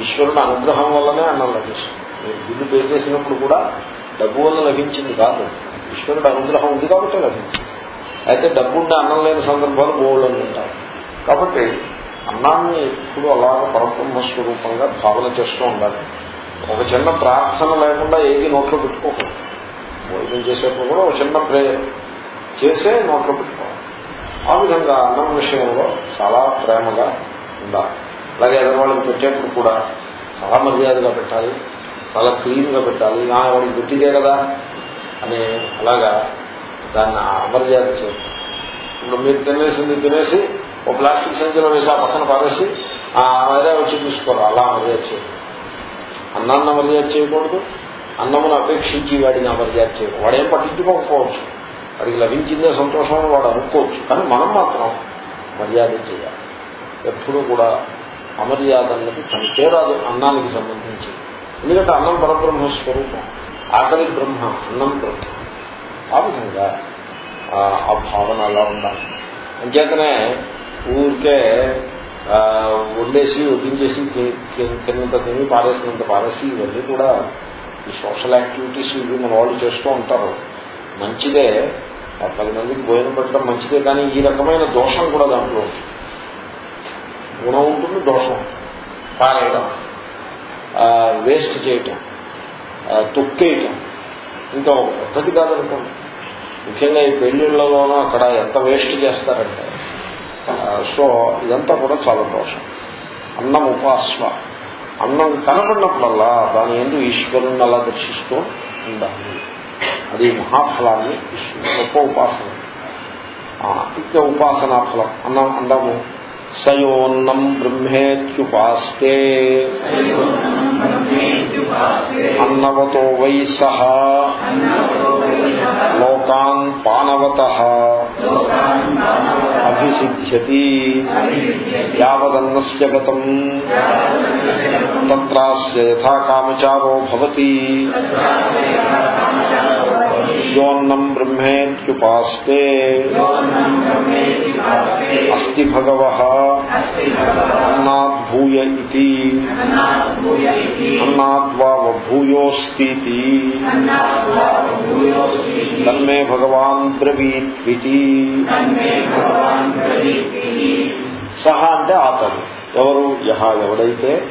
ఈశ్వరుడు అనుగ్రహం వల్లనే అన్నం లభిస్తుంది. మీరు బిల్లు పే చేసినప్పుడు కూడా డబ్బు వల్ల లభించింది కాదు. ఈశ్వరుడు అనుగ్రహం ఉంది కాబట్టి లభించింది. అయితే డబ్బు ఉండే అన్నం లేని సందర్భాలు బోల్డ్ ఉంటాయి. కాబట్టి అన్నాన్ని ఎప్పుడు అలాగ పరబ్రహ్మ స్వరూపంగా భావన చేస్తూ ఉండాలి. ఒక చిన్న ప్రార్థన లేకుండా ఏది నోట్లో పెట్టుకోకూడదు. భోజనం చేసేప్పుడు కూడా ఒక చిన్న ప్రేయర్ చేసే నోట్లో పెట్టుకోవాలి. ఆ విధంగా అన్నం విషయంలో చాలా ప్రేమగా ఉండాలి. అలాగే ఎదరవాళ్ళకి పెట్టేప్పుడు కూడా చాలా మర్యాదగా పెట్టాలి చాలా క్లీన్గా పెట్టాలి. నా వాడికి పెట్టిదే కదా అని అలాగా దాన్ని అమర్యాద చేయాలి. ఇప్పుడు మీరు తినేసింది తినేసి ఒక ప్లాస్టిక్ సంచిలో వేసి ఆ పక్కన పారేసి ఆ మర్యాద వచ్చి తీసుకోరు అలా మర్యాద చేయాలి అన్నాన్న మర్యాద చేయకూడదు. అన్నమును అపేక్షించి వాడిని అమర్యాద చేయడం వాడేం పట్టించుకోకపోవచ్చు. వాడికి లభించిందే సంతోషం వాడు అనుకోవచ్చు. కానీ మనం మాత్రం మర్యాద చేయాలి. ఎప్పుడూ కూడా అమర్యాద అన్నది పనికే అన్నానికి సంబంధించి. ఎందుకంటే అన్నం పరబ్రహ్మ స్వరూపం. ఆకలి బ్రహ్మ అన్నం బ్రహ్మ. ఆ విధంగా ఆ, భావన అలా ఉండాలి. అంచేతనే ఊరికే వండేసి వడ్డించేసి తిన్నంత తిని పారేసినంత పారేసి ఇవన్నీ కూడా సోషల్ యాక్టివిటీస్ ఇవి మన వాళ్ళు చేస్తూ ఉంటారు. మంచిదే. పది మందికి భోజనం పెట్టడం మంచిదే కానీ ఈ రకమైన దోషం కూడా దాంట్లో గుణం ఉంటుంది దోషం పారేయడం వేస్ట్ చేయటం తొక్కేయటం ఇంకా ఒక పద్ధతి కాదనుకోండి. ముఖ్యంగా ఈ పెళ్ళిళ్ళలోనూ అక్కడ ఎంత వేస్ట్ చేస్తారంటే సో ఇదంతా కూడా చాలా దోషం. అన్నం ఉపాస్వ అన్నం కనపడినప్పుడల్లా దాని ఎందు ఈశ్వరుణ్ణి అలా దర్శిస్తూ ఉండాలి. అది మహాఫలాన్ని ఇస్తుంది. గొప్ప ఉపాసన. ఇక ఉపాసనా ఫలం. అన్నం అందాము. సయోన్నం బ్రహ్మేత్యుపాస్తే. అన్నవతో వై సహ. లోకాన్ పానవత. అభిసిద్ధ్యతి యావదన్నస్య గతం తత్రాస్య యథా కామచారో భవతి యోన్నం బ్రహ్మేత్యుపాస్తే అస్తి భగవ అన్నాద్భూయ ఇది అన్నాద్వా భూయోస్తి తన్మే భగవాన్ బ్రవీత్వితి సహ అంటే ఆతడు ఎవరు? యహ ఎవడైతే?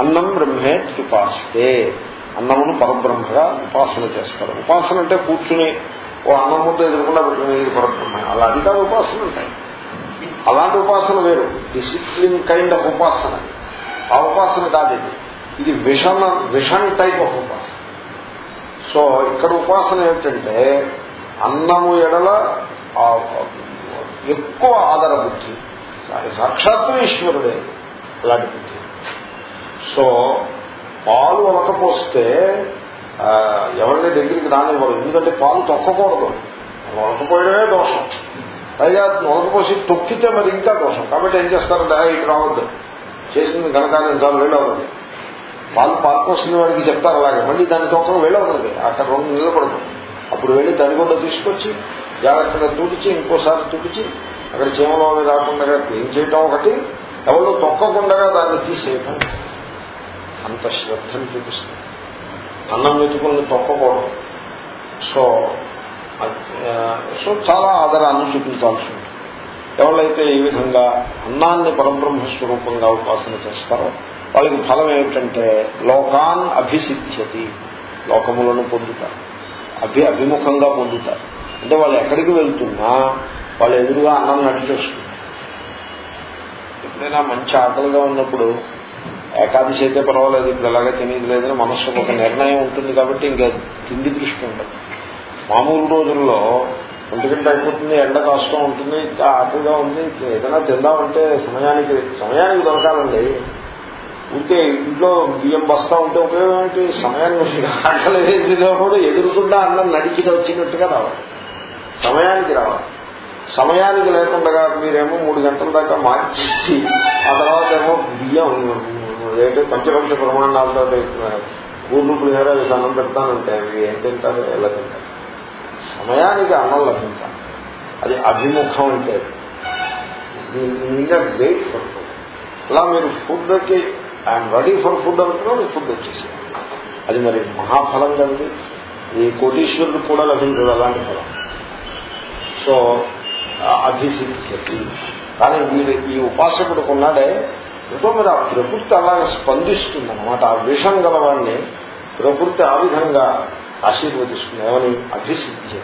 అన్నం బ్రహ్మేత్యుపాస్తే। అన్నమును పరబ్రహ్మగా ఉపాసన చేస్తారు. ఉపాసన అంటే కూర్చుని ఓ అన్నం ముద్ద ఎదురకుండా పెట్టుకుని ఇది పరబ్రహ్మ అలా అది కాదు ఉపాసన ఉంటాయి అలాంటి ఉపాసన వేరు. డిసిప్లిన్ కైండ్ ఆఫ్ ఉపాసన. ఆ ఉపాసన కాదు ఇది. ఇది విషణ విషన్ టైప్ ఆఫ్ ఉపాసన. సో ఇక్కడ ఉపాసన ఏమిటంటే అన్నము ఎడల ఎక్కువ ఆదర బుద్ధి. సాక్షాత్తు ఈశ్వరుడే అలాంటి బుద్ధి. సో పాలు ఒలకపోస్తే ఎవరిని దగ్గరికి రానివ్వరు. ఎందుకంటే పాలు తొక్కకూడదు. ఒలకపోయడమే దోషం. పైగా ఒలకపోసి తొక్కితే మరి ఇంకా దోషం. కాబట్టి ఏం చేస్తారంటే ఇక్కడ రావద్దు. చేసింది కనకాన్ని చాలు వెళ్ళవద్దు పాలు పాలు పోసిన వాడికి చెప్తారు అలాగే. మళ్ళీ దాని తొక్కడం వెళ్ళవద్దు అక్కడ రెండు నిలబడదు. అప్పుడు వెళ్ళి తడిగొండ తీసుకొచ్చి జాగ్రత్తగా తుడిచి ఇంకోసారి తుడిచి అక్కడ చీమలో రాకుండా క్లీన్ చేయటం ఒకటి? ఎవరు తొక్కకుండా దాన్ని తీసేయటం. అంత శ్రద్ధను చూపిస్తుంది. అన్నం వెతుకులను తొక్కకూడదు. సో సో చాలా ఆదరాన్ని చూపించాల్సి ఉంటుంది. ఎవరైతే ఈ విధంగా అన్నాన్ని పరబ్రహ్మ స్వరూపంగా ఉపాసన చేస్తారో వాళ్ళకి ఫలం ఏమిటంటే లోకాన్ అభిసిద్ధ్యతి. లోకములను పొందుతారు. అభి అభిముఖంగా పొందుతారు. అంటే వాళ్ళు ఎక్కడికి వెళ్తున్నా వాళ్ళు ఎదురుగా అన్నం నడిచేస్తుంది ఎప్పుడైనా మంచి ఆకలిగా ఉన్నప్పుడు ఏకాదశి అయితే పర్వాలేదు ఇప్పుడు ఎలాగే తినేది లేదని మనస్సుకు ఒక నిర్ణయం ఉంటుంది కాబట్టి ఇంకా తిండి దృష్టి ఉండదు. మామూలు రోజుల్లో ఒంటిగంట అయిపోతుంది ఎండ కష్టం ఉంటుంది ఆకలిగా ఉంది ఏదైనా తిందామంటే సమయానికి సమయానికి దొరకాలండి. ఉంటే ఇంట్లో బియ్యం బస్తా ఉంటే ఉపయోగం ఏంటి సమయానికి ఆకలి ఎదురుకుండా అన్నం నడిచి వచ్చినట్టుగా రావాలి. సమయానికి రావాలి. సమయానికి లేకుండా మీరేమో మూడు గంటల దాకా మార్చి ఆ తర్వాత ఏమో బియ్యం ఏంటంటే పంచపంచ ప్రమాణాలతో కూర్లు పులిహోర అన్నం పెడతానంటే అవి ఏం తింటారు? ఎలా తింటారు? సమయానికి అన్నం లభించాలి. అది అభిముఖం అంటే ఇంకా వెయిట్ ఫర్ ఫుడ్ అలా మీరు ఫుడ్కి ఐఎమ్ రెడీ ఫర్ ఫుడ్ అనుకున్నాం ఫుడ్ వచ్చేసి అది మరి మహాఫలం కలిగి ఈ కోటీశ్వరుడు కూడా లభించదు అలాంటి ఫలం. సో అభిసిద్ధి కానీ వీడు ఈ ఉపాసకుడుకున్నాడే ఉన్నాడే ఎంతో మరి ఆ ప్రకృతి అలాగే స్పందిస్తుంది అనమాట ఆ విషం గలవాడిని ప్రకృతి ఆ విధంగా ఆశీర్వదిస్తుంది. ఏమని? అభిసిద్ధి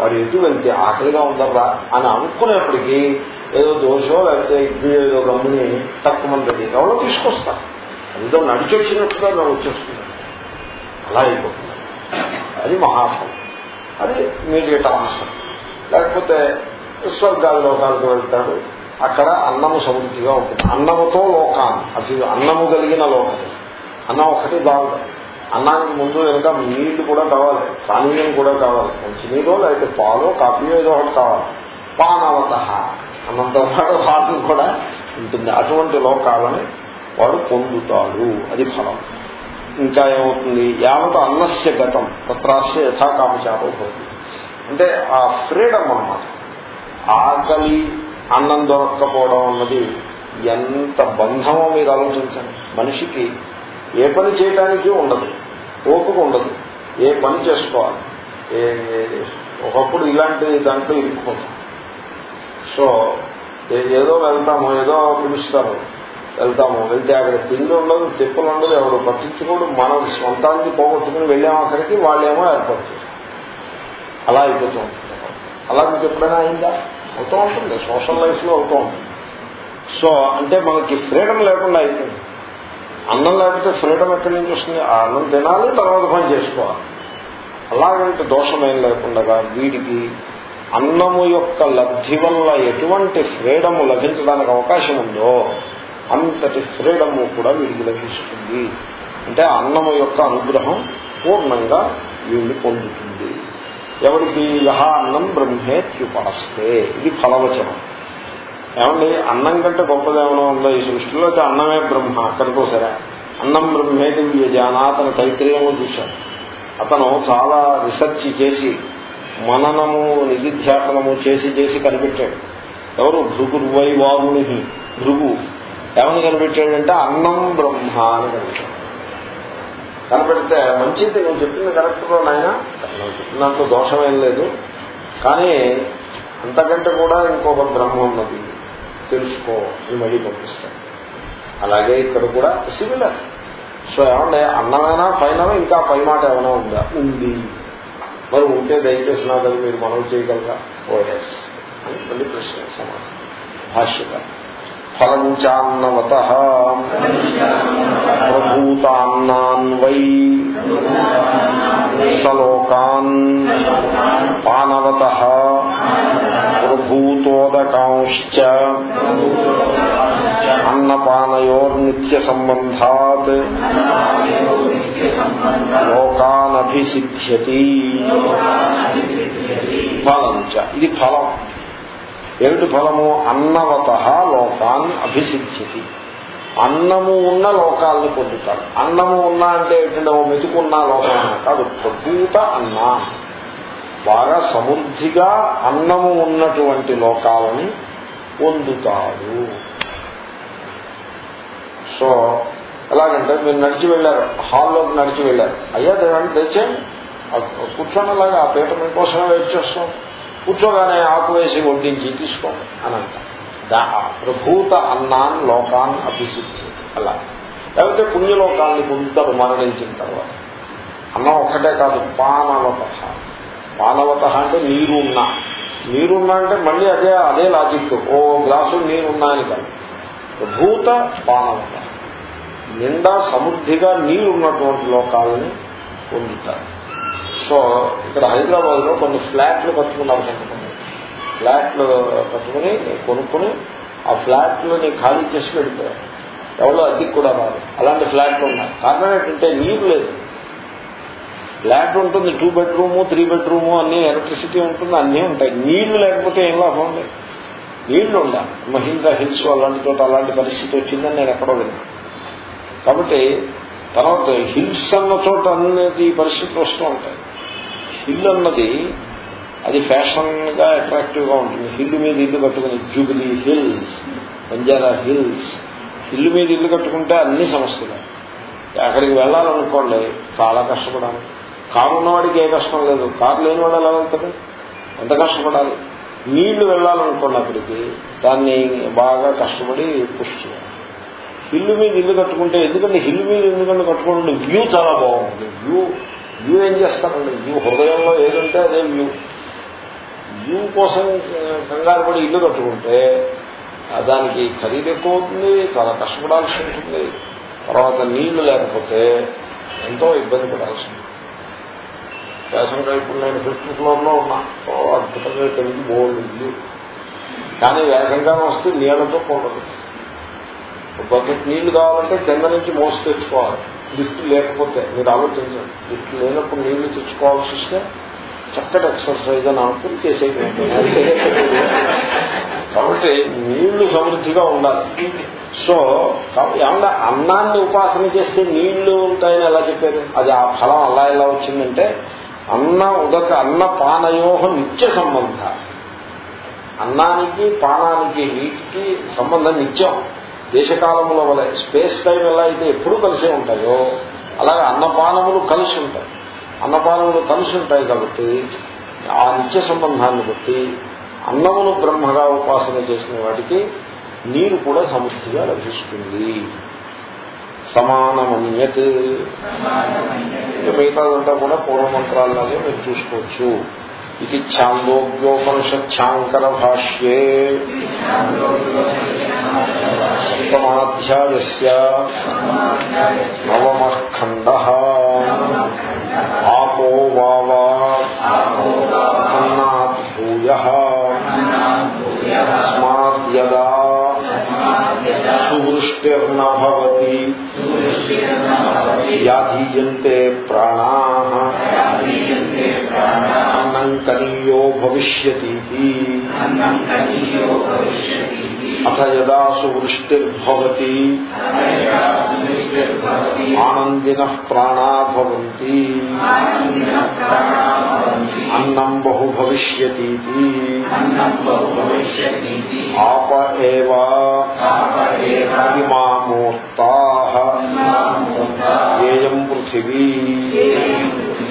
వాడు ఎటు వెళ్తే ఆకలిగా ఉందరా అని అనుకునేప్పటికీ ఏదో దోషో లేకపోతే ఇడ్లీ ఏదో గమ్ముని తక్కువ మంది ఎవరో తీసుకొస్తారు. ఏదో నడిచొచ్చినట్టుగా మేము వచ్చేస్తుంది అలా అయిపోతుంది. అది మహాఫలం. అది మీడియట్ ఆన్సర్ లేకపోతే స్వర్గాల లోకాలకు వెళ్తాడు. అక్కడ అన్నము సమృద్ధిగా ఉంటుంది. అన్నముతో లోకాన్ని అది అన్నము కలిగిన లోకం. అన్నం ఒకటి బాగుంది. అన్నానికి ముందు వెనుక నీళ్ళు కూడా కావాలి. పానీయం కూడా కావాలి. మంచి నీళ్ళు లేకపోతే పాలు కాఫీ ఏదో ఒకటి కావాలి. పానవత. అన్నంతో పాటు పాటలు కూడా ఉంటుంది. అటువంటి లోకాలని వాడు పొందుతాడు. అది ఫలం. ఇంకా ఏమవుతుంది? యావత అన్నస్య గతం. తత్రాస్య యథాకామచారో అంటే ఆ ఫ్రీడమ్ అన్నమాట. ఆకలి అన్నం దొరక్కపోవడం అన్నది ఎంత బంధమో మీరు ఆలోచించండి. మనిషికి ఏ పని చేయటానికి ఉండదు ఓపిక ఉండదు. ఏ పని చేసుకోవాలి ఒకప్పుడు ఇలాంటి దాంట్లో ఇరుక్కుపోతాం. సో ఏదో వెళ్తాము ఏదో పిలుస్తారు వెళ్తాము వెళ్తే అక్కడ తిండి ఉండదు తిప్పలు ఉండదు ఎవరు పట్టించుకోడు మనం సొంతానికి పోగొట్టుకుని వెళ్ళాము అక్కడికి వాళ్ళేమో ఏర్పాటు అలా అయిపోతూ ఉంటుంది. అలా మీకు ఎప్పుడైనా అయిందా? అవుతూ ఉంటుంది సోషల్ లైఫ్లో అవుతూ ఉంటుంది సో అంటే మనకి ఫ్రీడమ్ లేకుండా అయిపోయింది అన్నం లేకపోతే ఫ్రీడమ్ ఎక్కడి నుంచి వస్తుంది? ఆ అన్నం తినాలి తర్వాత పని చేసుకోవాలి. అలాగంటే దోషమేం లేకుండా వీడికి అన్నము యొక్క లబ్ధి వల్ల ఎటువంటి ఫ్రీడము లభించడానికి అవకాశం ఉందో అంతటి ఫ్రీడము కూడా వీడికి లభిస్తుంది. అంటే అన్నము యొక్క అనుగ్రహం పూర్ణంగా వీడిని పొందుతుంది. ఎవరికి యహ అన్నం బ్రహ్మేత్యుపాస్తే ఇది ఫలవచనం. ఏమండి అన్నం కంటే గొప్పదేమనో ఉందో ఈ సృష్టిలో? అయితే అన్నమే బ్రహ్మ అక్కడికో సరే. అన్నం బ్రహ్మేది వ్యజాన అతను తైత్రీయము చూశాడు. అతను చాలా రీసెర్చ్ చేసి మననము నిధిధ్యాసనము చేసి చేసి కనిపెట్టాడు. ఎవరు? భృగుర్వై వారుని భృగు. ఏమని కనిపెట్టాడంటే అన్నం బ్రహ్మ అని కనిపెట్టాడు. కనిపెడితే మంచిది నువ్వు చెప్పింది కరెక్ట్గా నాయన నువ్వు చెప్పిన దాంట్లో దోషమేం లేదు. కానీ అంతకంటే కూడా ఇంకొక బ్రహ్మ ఉన్నది. తెలుసుకో అని మళ్ళీ పంపిస్తాడు అలాగే ఇక్కడ కూడా సిమిలర్ సో ఏమంటే అన్నమైనా పైన ఇంకా పై మాట ఏమైనా ఉందా? ఉంది. మరి ఉంటే దయచేసి నాదని మీరు మనం చేయగలరా? ఓఎస్ అని మళ్ళీ ప్రశ్న సమాధానం. భాష్యత ఫలంచాన్నవత ప్రభూతాన్నాన్వై సలోకాన్ పానవత ప్రభూతోదకాంశ్చ అన్నపానయోర్నిత్య సంబంధాత్ లోకానభిసిద్ధ్యతి. ఫలంచ ఇది ఫలం. ఏమిటి ఫలము? అన్నవత లోకాన్ అభిసిద్ధ్యతి అన్నము ఉన్న లోకాలను పొందుతాడు అన్నము ఉన్నా అంటే ఏంటంటే ఓ మెతుకున్న లోకం కాదు ప్రభూత అన్న. బాగా సమృద్ధిగా అన్నము ఉన్నటువంటి లోకాలని పొందుతాడు సో ఎలాగంటే మీరు నడిచి వెళ్ళారు హాల్లోకి నడిచి వెళ్ళారు. అయ్యా దేవాన్ని తెచ్చే కూర్చొని అలాగా ఆ పీట మీకోసమే వెయిట్ చేస్తాం కూర్చోగానే ఆకు వేసి వడ్డించి తీసుకోండి అని అంటారు. ప్రభూత అన్నాన్ లోకాన్ అభిసిద్ధి. అలా. లేకపోతే పుణ్యలోకాన్ని పొందుతారు మరణించిన తర్వాత. అన్నం ఒక్కటే కాదు పానవత. పానవత అంటే నీరున్నా. నీరున్నా అంటే మళ్ళీ అదే అదే లాజిక్. ఓ గ్లాసు నీరున్నా అని కాదు. భూత పానవత. నిండా సమృద్ధిగా నీరున్నటువంటి లోకాలని పొందుతారు. సో ఇక్కడ హైదరాబాద్లో కొన్ని ఫ్లాట్లు కట్టుకున్నారు కొంతమంది. ఫ్లాట్లు కట్టుకుని కొనుక్కుని ఆ ఫ్లాట్లని ఖాళీ చేసి వెళ్ళిపోయారు ఎవరో అద్దెకి కూడా రాదు. అలాంటి ఫ్లాట్లు ఉన్నాయి. కారణం ఏంటంటే నీరు లేదు. ఫ్లాట్ ఉంటుంది టూ బెడ్రూము త్రీ బెడ్రూము అన్ని ఎలక్ట్రిసిటీ ఉంటుంది అన్నీ ఉంటాయి. నీళ్ళు లేకపోతే ఏం లాభం ఉంది? నీళ్ళు ఉండాలి. మహీంద్రా హిల్స్ అలాంటి చోట అలాంటి పరిస్థితి వచ్చిందని నేను ఎక్కడో విన్నాను. కాబట్టి తర్వాత హిల్స్ అన్న చోట అన్నది పరిస్థితులు వస్తూ ఉంటాయి. హిల్ అన్నది అది ఫ్యాషన్గా అట్రాక్టివ్గా ఉంటుంది. హిల్ మీద ఇల్లు కట్టుకుని జూబిలీ హిల్స్ బంజారా హిల్స్ ఇల్లు మీద ఇల్లు కట్టుకుంటే అన్ని సమస్యలు. అక్కడికి వెళ్ళాలనుకోండి చాలా కష్టపడాలి. కారు ఉన్నవాడికి ఏ కష్టం లేదు. కారు లేనివాడు ఎలా వెళ్తాడు? ఎంత కష్టపడాలి? నీళ్ళు వెళ్ళాలనుకోండి అక్కడికి దాన్ని బాగా కష్టపడి పుష్ చేయాలి. హిల్లు మీద ఇల్లు కట్టుకుంటే ఎందుకంటే హిల్ మీద ఎందుకంటే కట్టుకుంటే వ్యూ చాలా బాగుంటుంది. వ్యూ వ్యూ ఏం చేస్తారండి వ్యూ హృదయంలో ఏదంటే అదే వ్యూ. వ్యూ కోసం కంగారు పడి ఇల్లు కట్టుకుంటే దానికి ఖరీదు ఎక్కువ అవుతుంది చాలా కష్టపడాల్సి ఉంటుంది. తర్వాత నీళ్ళు లేకపోతే ఎంతో ఇబ్బంది పడాల్సి ఉంటుంది వేసంగా ఇప్పుడు నేను ఫిఫ్త్ ఫ్లోర్లో ఉన్నా. అద్భుతంగా తెలిసి బోల్డ్ ఇల్లు కానీ వేసంకాలం వస్తే నీళ్ళతో కూడదు. బకెట్ నీళ్ళు కావాలంటే కింద నుంచి మోసి తెచ్చుకోవాలి. లిఫ్ట్ లేకపోతే మీరు ఆలోచించండి. లిఫ్ట్ లేనప్పుడు నీళ్ళు తెచ్చుకోవాల్సి వస్తే చక్కటి ఎక్సర్సైజ్ అని అనుకుని చేసేది కాబట్టి నీళ్ళు సమృద్ధిగా ఉండాలి. సో ఏమన్నా అన్నాన్ని ఉపాసన చేస్తే నీళ్ళు ఉంటాయని ఎలా చెప్పారు? అది ఆ ఫలం అలా ఎలా వచ్చిందంటే అన్న ఉదక అన్న పానయోహ నిత్య సంబంధ. అన్నానికి పానానికి నీటికి సంబంధం నిత్యం. దేశకాలముల వల్ల స్పేస్ టైం ఎలా అయితే ఎప్పుడు కలిసే ఉంటాయో అలాగే అన్నపానములు కలిసి ఉంటాయి. అన్నపానములు కలిసి ఉంటాయి కాబట్టి ఆ నిత్య సంబంధాన్ని బట్టి అన్నమును బ్రహ్మగా ఉపాసన చేసిన వాటికి నీరు కూడా సమృద్ధిగా లభిస్తుంది. సమానమన్యత్. మిగతాదంతా కూడా పూర్వమంత్రాల్లాగే మీరు చూసుకోవచ్చు. ఇది ఛాందోగ్యోపనిషత్యాంకర భాష్యే సప్తమాధ్యాయ నవమఖండ आपो वावाभूय अस्माद्यदा सुवृष्टिर्न भवति व्याधीयन्ते प्राणाः ప్రాణా అన్నం కనీయో భవిష్యతి అథ యదా సువృష్టిర్భవతి ఆనందిన ప్రాణా భవంతి అన్నం బహు భవిష్యతి ఆప ఏవా ఇమామూర్తా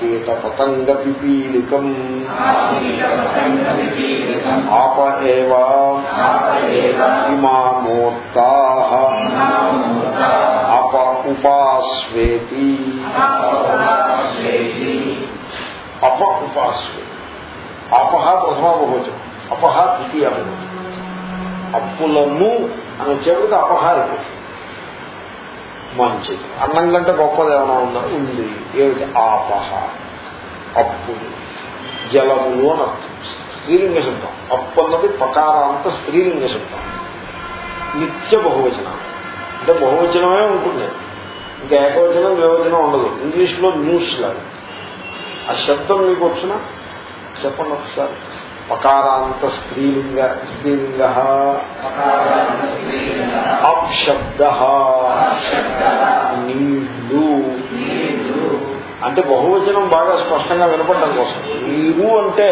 ఆకేత పతంగ పిపీలికం ఆప ఇమామూర్తా అప ఉపాస్వేతి అప ఉపాస్వేతి అపహ ప్రథమ బహువచనం అపహ ద్వితీయ బహువచనం అప్పులను అని వచ్చేప్పటికి అపహ అయిపోతుంది మంచిది. అన్నం కంటే గొప్పది ఏమైనా ఉందా? ఉంది. ఏమిటి? ఆపహ. అప్పుడు జలములు అని అర్థం. స్త్రీలింగ శబ్దం. అప్పు అన్నది పకారాంత స్త్రీలింగ శబ్దం. నిత్య బహువచనం. అంటే బహువచనమే ఉంటుంది. ఇంకా ఏకవచనం వివచనం ఉండదు. ఇంగ్లీష్లో న్యూస్ లాగా. ఆ శబ్దం మీకు వచ్చిన చెప్పండి ఒకసారి. పకారాంత స్త్రీలింగ స్త్రీలింగ అప్శబ్ద నీళ్ళు అంటే బహువచనం బాగా స్పష్టంగా వినపడడం కోసం. నీరు అంటే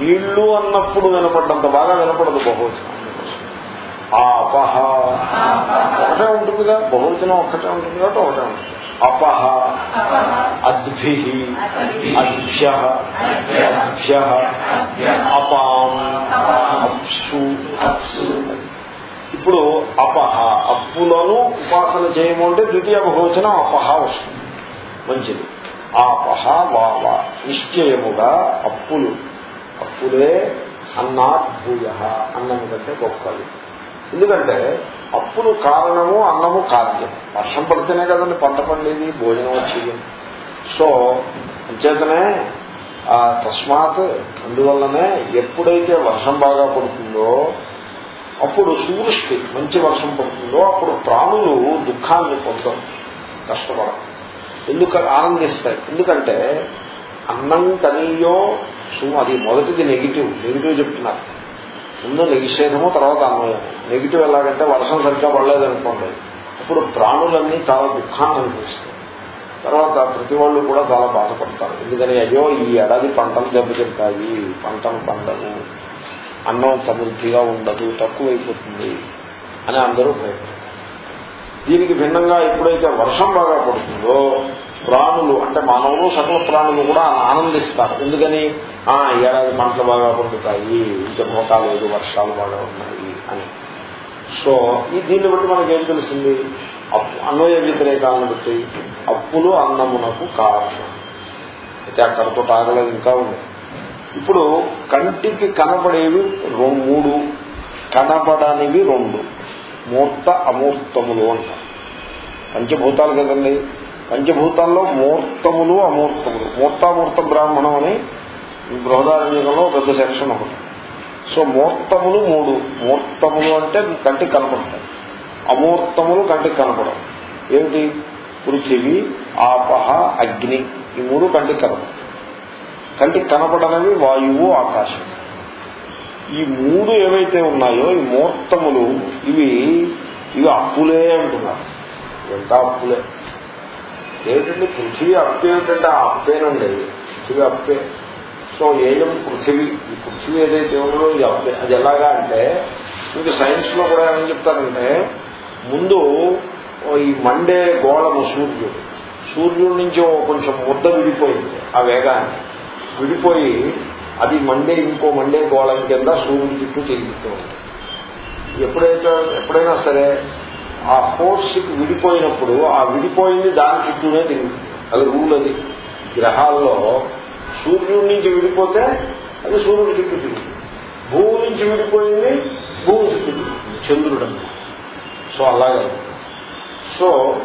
నీళ్ళు అన్నప్పుడు వినపడ్డంత బాగా వినపడదు బహువచనం ఆపహ. ఒకటే ఉంటుందిగా బహువచనం ఒక్కటే ఉంటుంది కాబట్టి ఒకటే ఉంటుంది. అపహ అద్భి అభ్య అభ్య అపాం అప్సు ఇప్పుడు అపహ అప్పులను ఉపాసన చేయము అంటే ద్వితీయ బహువచనం అపహ వస్తుంది. మంచిది. ఆపహ వావ నిశ్చయముగా అప్పులు. అప్పులే అన్నాత్ భూయ అన్నం కంటే గొప్పది. ఎందుకంటే అప్పులు కారణము అన్నము కార్యం. వర్షం పడితేనే కదండి పంట పండేది భోజనం వచ్చేది. సో అంచేతనే తస్మాత్ అందువల్లనే ఎప్పుడైతే వర్షం బాగా పడుతుందో అప్పుడు సూర్యుష్టి మంచి వర్షం పడుతుందో అప్పుడు ప్రాణులు దుఃఖాన్ని పొందడం కష్టపడం ఎందుకు ఆనందిస్తాయి. ఎందుకంటే అన్నం కనీయో అది మొదటిది నెగిటివ్ నెగిటివ్ చెప్తున్నారు. ముందు నిషేధము తర్వాత అన్వయం నెగిటివ్ ఎలాగంటే వర్షం సరిగ్గా పడలేదనుకోండి. అప్పుడు ప్రాణులన్నీ చాలా దుఃఖాన్ని అనిపిస్తాయి తర్వాత ప్రతి వాళ్ళు కూడా చాలా బాధపడతారు. ఎందుకని అయ్యో ఈ ఏడాది పంటలు దెబ్బతింటాయి పంటలు పండవు అన్నం సమృద్ధిగా ఉండదు తక్కువైపోతుంది అని అందరూ భయపడతారు. దీనికి భిన్నంగా ఎప్పుడైతే వర్షం బాగా పడుతుందో ప్రాణులు అంటే మానవులు సకల ప్రాణులు కూడా ఆనందిస్తారు. ఎందుకని? ఆ ఏడాది పంటలు బాగా పండుతాయి ఇంకా వర్షాలు బాగా ఉన్నాయి అని. సో ఈ దీన్ని బట్టి మనకి ఏం తెలిసింది? అప్పు అన్వయ వ్యతిరేకాలను బట్టి అప్పులు అన్నమునకు కారణం. అయితే అక్కడతో తాగలేదు ఇంకా ఉంది. ఇప్పుడు కంటికి కనబడేవి మూడు. కనబడనివి రెండు. మూర్త అమూర్తములు అంటారు. పంచభూతాలు కదండి? పంచభూతాల్లో మూర్తములు అమూర్తములు. మూర్తామూర్త బ్రాహ్మణం అని ఈ బృహదారణ్యంలో పెద్ద సెక్షన్ ఒకటి. సో మూర్తములు మూడు. మూర్తములు అంటే కంటికి కనపడతాయి. అమూర్తములు కంటికి కనపడవు. ఏమిటి? పృథివి ఆపహ అగ్ని ఈ మూడు కంటికి కనపడతాయి. కంటికి కనపడనవి వాయువు ఆకాశం. ఈ మూడు ఏవైతే ఉన్నాయో ఈ మూర్తములు ఇవి ఇవి అప్పులే అంటున్నారు. ఎంత అప్పులే? ఏమిటండి? పృథివీ అప్పు ఏమిటంటే ఆ అప్పేనండి పృథివీ అప్పే. సో ఏం పృథివీ. ఈ పృథివీ ఏదైతే ఉందో ఇది అప్పే అది ఎలాగా అంటే మీకు సైన్స్లో కూడా ఏమని చెప్తారంటే ముందు ఈ మండే గోళము సూర్యుడు. సూర్యుడి నుంచి కొంచెం ముద్ద విడిపోయింది ఆ వేగాన్ని. విడిపోయి అది మండే ఇంకో మండే గోళం కింద సూర్యుడి చుట్టూ తిరుగుతూ ఉంది ఎప్పుడైతే ఎప్పుడైనా సరే ఆ ఫోర్స్కి విడిపోయినప్పుడు ఆ విడిపోయింది దాని చుట్టూనే తిరిగి అది రూల్ అది. గ్రహాల్లో సూర్యుడి నుంచి విడిపోతే అది సూర్యుడి చుట్టూ తిరిగి. భూమి నుంచి విడిపోయింది భూమి చుట్టూ చంద్రుడు సో అలాగే. సో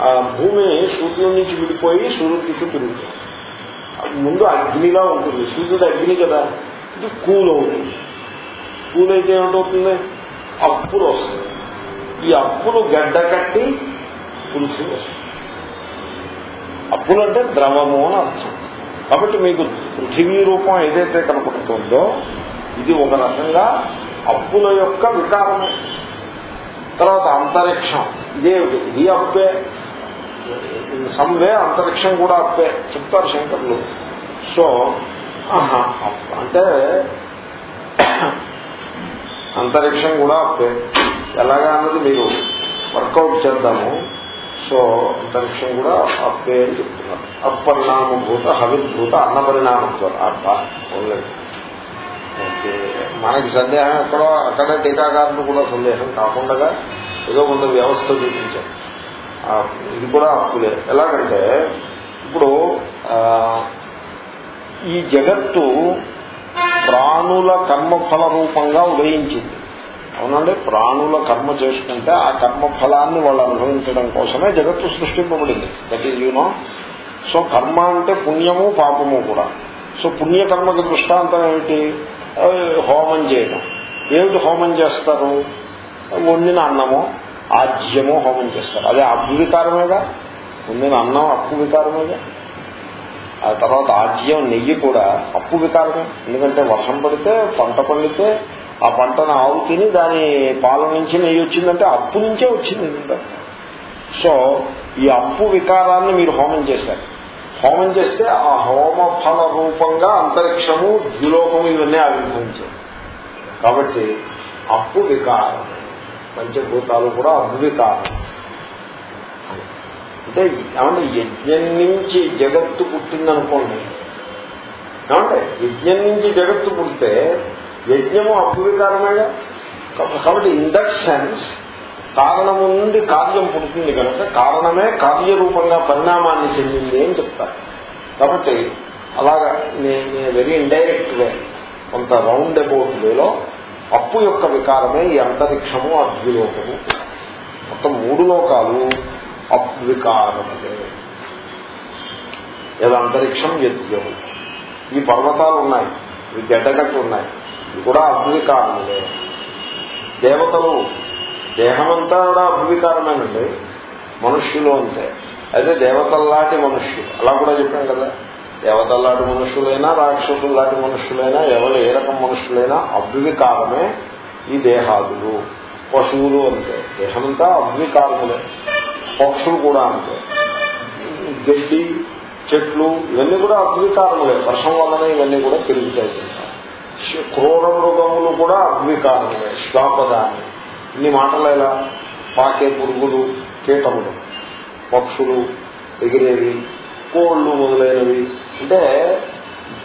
ఆ భూమి సూర్యుడి నుంచి విడిపోయి సూర్యుడి చుట్టూ తిరుగుతుంది. ముందు అగ్నిలా ఉంటుంది. సూర్యుడు అగ్ని కదా. ఇది కూల్ అవుతుంది. కూల్ అయితే ఏమిటవుతుంది? అప్పులు వస్తుంది ఈ అప్పులు గడ్డ కట్టి పులుసు అప్పులు అంటే ద్రవము అని అర్థం. కాబట్టి మీకు పృథివీ రూపం ఏదైతే కనపడుతుందో ఇది ఒక రకంగా అప్పుల యొక్క వికారమే. తర్వాత అంతరిక్షం ఇదేమిటి ఇది అప్పే. సమ్వే అంతరిక్షం కూడా అప్పే. చెప్తారు శంకర్లు. సో అంటే అంతరిక్షం కూడా అప్పే. ఎలాగా అన్నది మీరు వర్కౌట్ చేద్దాము. సో అంతరిక్షం కూడా అప్పే అని చెప్తున్నారు. అప్పరిణామభూత హవిర్భూత అన్నపరిణామత్వం అబ్బా ఓన్లీ. ఓకే. మనకి సందేహం ఎక్కడో అక్కడే టీకాకారులు కూడా సందేహం కాకుండా ఏదో కొంత వ్యవస్థ చూపించారు. ఇది కూడా అప్పులే ఎలాగంటే ఇప్పుడు ఈ జగత్తు ప్రాణుల కర్మఫల రూపంగా ఉదయించింది. అవునండి ప్రాణుల కర్మ చేసుకుంటే ఆ కర్మ ఫలాన్ని వాళ్ళు అనుభవించడం కోసమే జగత్తు సృష్టింపబడింది. That is you know so కర్మ అంటే పుణ్యము పాపము కూడా. సో పుణ్యకర్మకి దృష్టాంతం ఏమిటి? హోమం చేయడం ఏమిటి హోమం చేస్తారు? వండిన అన్నము ఆజ్యము హోమం చేస్తారు. అదే అప్పు వికారమేగా? వండిన అన్నం అప్పు వికారమేగా? ఆ తర్వాత ఆజ్యం నెయ్యి కూడా అప్పు వికారమే. ఎందుకంటే వర్షం పడితే పంట పండితే ఆ పంటను ఆవు తిని దాని పాల నుంచి నెయ్యి వచ్చిందంటే అప్పు నుంచే వచ్చింది సో ఈ అప్పు వికారాన్ని మీరు హోమం చేశారు. హోమం చేస్తే ఆ హోమ ఫల రూపంగా అంతరిక్షము ద్విలోకము ఇవన్నీ ఆవిర్భవించాయి. కాబట్టి అప్పు వికారం పంచభూతాలు కూడా అద్వికారం అంటే ఏమంటే యజ్ఞం నుంచి జగత్తు పుట్టిందనుకోండి. ఏమంటే యజ్ఞం నుంచి జగత్తు పుడితే యజ్ఞము అప్రవికారమేగా కాబట్టి ఇన్ దట్ సెన్స్ కారణము నుండి కార్యం పుడుతుంది కనుక కారణమే కార్యరూపంగా పరిణామాన్ని చెందింది అని చెప్తారు. కాబట్టి అలాగా నేను వెరీ ఇండైరెక్ట్ వే కొంత రౌండ్ అబౌట్ వేలో అప్పు యొక్క వికారమే ఈ అంతరిక్షము అద్విలోకము మొత్తం మూడు లోకాలు అప్వికారములే ఏదో అంతరిక్షం యజ్ఞము. ఈ పర్వతాలు ఉన్నాయి ఈ గడ్డగట్టు ఉన్నాయి. కూడా అద్వికారములే దేవతలు దేహమంతా కూడా అద్వికారమేనండి మనుష్యులు అంతే అయితే దేవతల్లాంటి మనుష్యులు. అలా కూడా చెప్పాం కదా. దేవతల్లాంటి మనుషులైనా రాక్షసుల్లాంటి మనుషులైనా ఎవరు ఏ రకం మనుషులైనా అద్వికారమే ఈ దేహాదులు. పశువులు అంతే దేహమంతా అద్వికారములే పక్షులు కూడా అంతే గడ్డి చెట్లు ఇవన్నీ కూడా అద్వికారములే వర్షం వల్లనే ఇవన్నీ కూడా పెరుగుతాయి. క్రూర మృగములు కూడా అద్వికారములే శ్వాపదాన్ని. ఇన్ని మాటలు ఎలా? పాకే పురుగులు కీటములు పక్షులు ఎగిరేవి కోళ్ళు మొదలైనవి. అంటే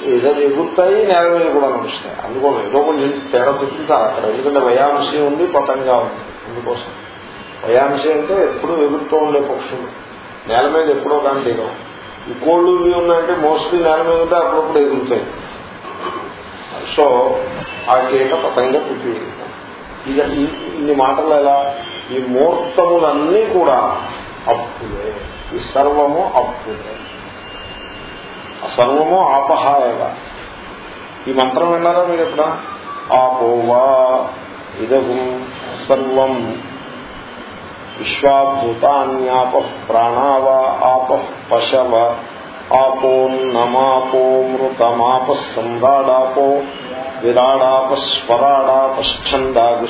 ఏదో ఎగురుతాయి నేల మీద కూడా నడుస్తాయి. అందుకోసం ఏదో కొంచెం తేడా చూపించాలి అక్కడ ఎందుకంటే వయాంశి ఉంది పతంగా ఉంది. అందుకోసం. వయాంశి అంటే ఎప్పుడు ఎగురుతూ ఉండే పక్షులు. నేల మీద ఎప్పుడో కానీ దిగవు ఈ కోళ్ళు ఇవి ఉన్నాయంటే మోస్ట్లీ నేల మీద ఉంటే అప్పుడప్పుడు ఎగురుతాయి. సో ఆ కీట పతంగా పుట్టి ఇది ఈ- ఇన్ని మాటలు ఎలా? ఈ మూర్తములన్నీ కూడా అప్పులే. ఈ సర్వము అప్పులే. సర్వము సర్వము ఆపహాయగా. ఈ మంత్రం విన్నారా మీరు ఎక్కడ ఆపోవా ఇదగు సర్వం విశ్వాభూతాన్యాప ప్రాణావా ఆప పశవ. ఆపోన్నమాపో మృతమాప సంరాడాపో విరాడాప స్వరాడాపశ్చందా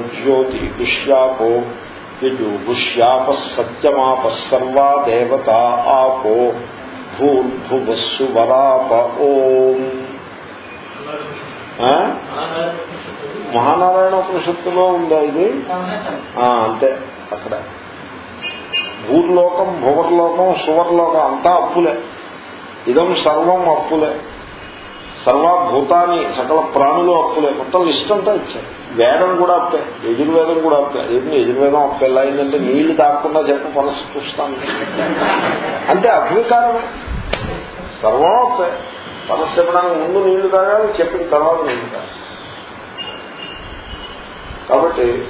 జ్యోతి గుష్యాపో యజు సత్యమాప సర్వా దేవత ఆపో భూర్భువస్సు వరాప ఓం మహానారాయణ ఉపనిషత్తులో ఉందా ఇది? ఆ, అంతే అక్కడ. భూర్లోకం భువర్లోకం సువర్లోకం అంతా అప్పులే. ఇదం సర్వం అప్పులే. సర్వభూతాన్ని సకల ప్రాణులు అప్పులే. మొత్తం లిస్ట్ అంతా ఇచ్చారు. వేదం కూడా అప్పే. యజుర్వేదం కూడా అప్పే. ఏంటి యజుర్వేదం అప్పు ఎలా అయిందంటే నీళ్ళు తాకుండా చెప్ప మనసు చూస్తాను. అంటే అద్వికారమే సర్వం అప్పే. మనసు చెప్పడానికి ముందు నీళ్ళు తాగాలి చెప్పిన తర్వాత నీళ్ళు తాగాలి. కాబట్టి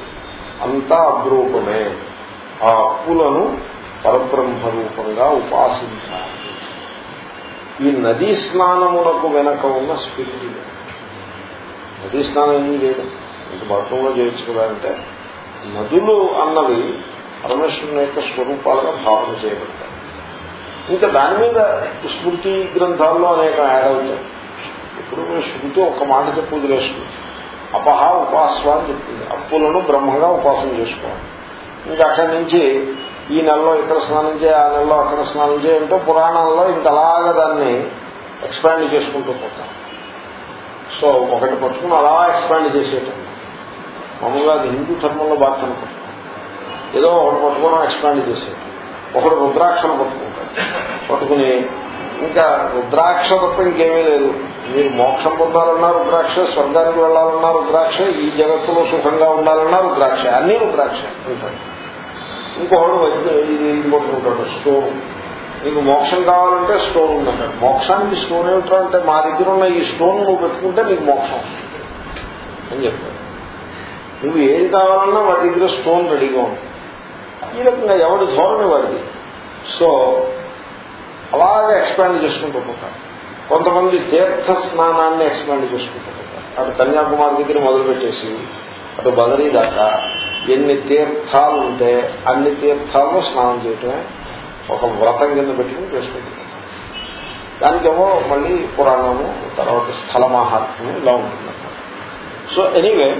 అంతా అభ్రూపమే ఆ అప్పులను పరబ్రహ్మ రూపంగా ఉపాసించాలి. ఈ నదీ స్నానమునకు వెనక ఉన్న స్పిరిట్ ఇది. నదీ స్నానం ఏమీ చేయడం ఇంక బాత్రూంలో చేయొచ్చు కదా అంటే నదులు అన్నవి పరమేశ్వరుని యొక్క స్వరూపాలుగా భావన చేయబడతాయి. ఇంకా దాని మీద స్మృతి గ్రంథాల్లో అనేక యాడ్ అవుతాయి. ఇప్పుడు శృతి ఒక మాట చెప్పు వదిలేస్తుంది అపహ ఉపాస్వ అని చెప్తుంది అప్పులను బ్రహ్మగా ఉపాసన చేసుకోవాలి. ఇంకా అక్కడి నుంచి ఈ నెలలో ఇక్కడ స్నానం చేయ ఆ నెలలో అక్కడ స్నానం చేయంటూ పురాణాల్లో ఇంకా అలాగా దాన్ని ఎక్స్పాండ్ చేసుకుంటూ పోతాం. సో ఒకటి పట్టుకుని అలా ఎక్స్పాండ్ చేసేటం మామూలుగా అది హిందూ ధర్మంలో బాగా అనుకుంటాం ఏదో ఒకటి పట్టుకోవడం ఎక్స్పాండ్ చేసేది ఒకడు రుద్రాక్షను పట్టుకుంటాడు. పట్టుకుని ఇంకా రుద్రాక్ష తప్ప ఇంకేమీ లేదు. మీరు మోక్షం పొందాలన్నా రుద్రాక్ష స్వర్గానికి వెళ్ళాలన్నా రుద్రాక్ష ఈ జగత్తులో సుఖంగా ఉండాలన్నా రుద్రాక్ష అన్నీ రుద్రాక్ష ఉంటాయి ఇంకొకడు వైద్య ఇది ఇది స్టోన్. నీకు మోక్షం కావాలంటే స్టోన్ ఉందంటాడు మోక్షానికి స్టోన్ ఏమిటో అంటే మా దగ్గర ఉన్న ఈ స్టోన్ నువ్వు పెట్టుకుంటే నీకు మోక్షం అని చెప్తాడు నువ్వు ఏది కావాలన్నా వాడి దగ్గర స్టోన్ రెడీగా ఉంది ఈ రకంగా ఎవరి ధోరణి వాడిది? సో అలాగే ఎక్స్పాండ్ చేసుకుంటూ పోతారు కొంతమంది తీర్థ స్నానాన్ని ఎక్స్పాండ్ చేసుకుంటూ పోతారు. అటు కన్యాకుమారి దగ్గర మొదలుపెట్టేసి అటు బదరీ దాకా ఎన్ని తీర్థాలు ఉంటే అన్ని తీర్థాల్లో స్నానం చేయటమే ఒక వ్రతం కింద పెట్టుకుని చేసుకుంటుంది దానికేమో మళ్ళీ పురాణము తర్వాత స్థల మహాత్మ్యం ఇలా ఉంటుంది. సో ఎనీవే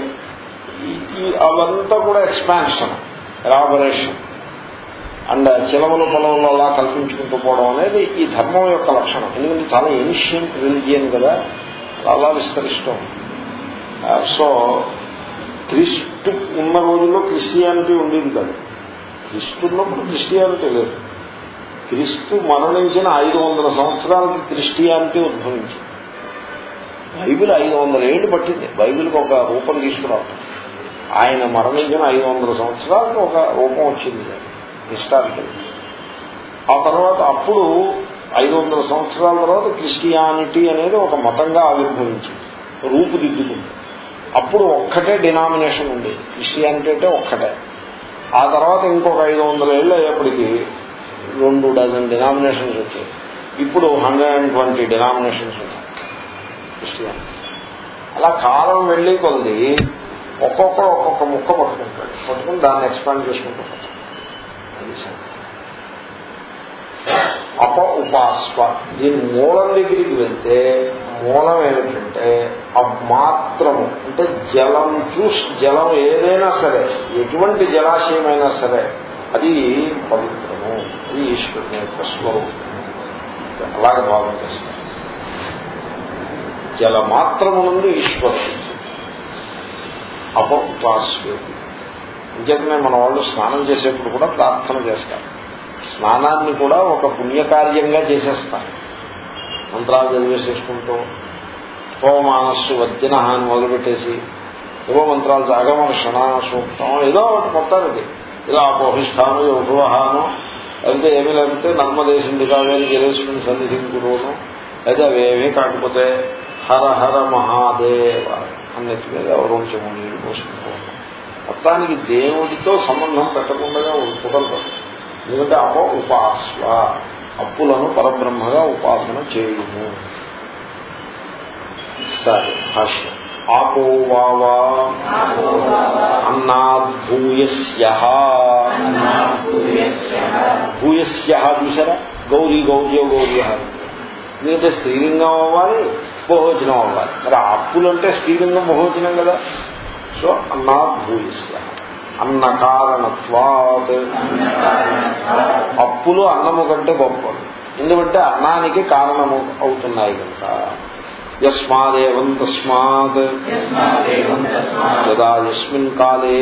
ఈ అవంతా కూడా ఎక్స్పాన్షన్ ఎలాబరేషన్. అండ్ చిలవలు పొలంలో అలా కల్పించుకుంటూ పోవడం అనేది ఈ ధర్మం యొక్క లక్షణం. ఎందుకంటే చాలా ఏన్షియంట్ రిలిజియన్ కదా అలా విస్తరిస్తాం సో క్రిస్టు ఉన్న రోజుల్లో క్రిస్టియానిటీ ఉండేది కాదు. క్రిస్టు ఉన్నప్పుడు క్రిస్టియానిటీ లేదు. క్రిస్తు మరణించిన ఐదు వందల సంవత్సరాలకి క్రిస్టియానిటీ ఉద్భవించింది. బైబిల్ ఐదు వందల ఏళ్ళు పట్టింది. బైబిల్కి ఒక రూపం తీసుకురావటం. ఆయన మరణించిన ఐదు వందల సంవత్సరాలకు ఒక రూపం వచ్చింది. హిస్టారికల్ ఆ తర్వాత అప్పుడు ఐదు వందల సంవత్సరాల తర్వాత క్రిస్టియానిటీ అనేది ఒక మతంగా ఆవిర్భవించింది. రూపుదిద్దుకుంది. అప్పుడు ఒక్కటే డినామినేషన్ ఉంది. క్రిస్టియానిటీ అంటే ఒక్కటే. ఆ తర్వాత ఇంకొక ఐదు వందల ఏళ్ళు అయ్యేప్పటికీ రెండు డజన్ డినామినేషన్స్ వచ్చాయి. ఇప్పుడు హండ్రెడ్ అండ్ ట్వంటీ డినామినేషన్స్ ఉన్నాయి. క్రిస్టియానిటీ. అలా కాలం వెళ్ళి కొద్ది ఒక్కొక్కరు ఒక్కొక్క ముక్క పట్టుకుంటాడు. పట్టుకుని దాన్ని ఎక్స్పాండ్ చేసుకుంటూ పోతాడు. అప ఉపాస్వ దీని మూలం దగ్గరికి వెళ్తే మూలం ఏమిటంటే అమాత్రము. అంటే జలం చూసి జలం ఏదైనా సరే ఎటువంటి జలాశయమైనా సరే అది పవిత్రము. అది ఈశ్వరుని యొక్క స్వరూపం అలాగే భావం చేస్తారు. జలమాత్రము నుండి ఈశ్వరుడు. అప ఉపాస్వేది ఇంకేతనే మన వాళ్ళు స్నానం చేసేప్పుడు కూడా ప్రార్థన చేస్తారు. స్నానాన్ని కూడా ఒక పుణ్యకార్యంగా చేసేస్తారు. మంత్రాలు చదివేసేసుకుంటూ హోమానస్సు వద్యన అని మొదలుపెట్టేసి ఏవో మంత్రాలు జాగమర్షణ సూక్తం ఏదో ఒకటి మొత్తం ఇది ఇలా అపోహిష్టాను యోగువహాను అయితే ఏమీ లేకపోతే నర్మదేశండి కావేరి గెలేసుకుని సన్నిధింకుడును అయితే అవేమీ కాకపోతే హర హర మహాదేవ అన్నిటి మీద ఎవరు చెముడు పోసుకుంటూ మొత్తానికి దేవుడితో సంబంధం పెట్టకుండా కుదరదు ఎందుకంటే అహో ఉపాస్వ. అప్పులను పరబ్రహ్మగా ఉపాసన చేయుము. సరే భాష్యం. ఆపో వావా అన్నాద్భూయస్య భూయస్య చూసారా గౌరీ గౌర్యో గౌరీ ఎందుకంటే స్త్రీలింగం అవ్వాలి బహువచనం అవ్వాలి. మరి అప్పులంటే స్త్రీలింగం బహువచనం కదా. సో అన్నాద్భూయస్య అన్న కారణత్వాత్ అప్పులు అన్నము కంటే గొప్పది ఎందుకంటే అన్నానికి కారణము అవుతున్నాయి కనుక. యస్మాదేవం తస్మాత్ యదా యస్మిన్ కాలే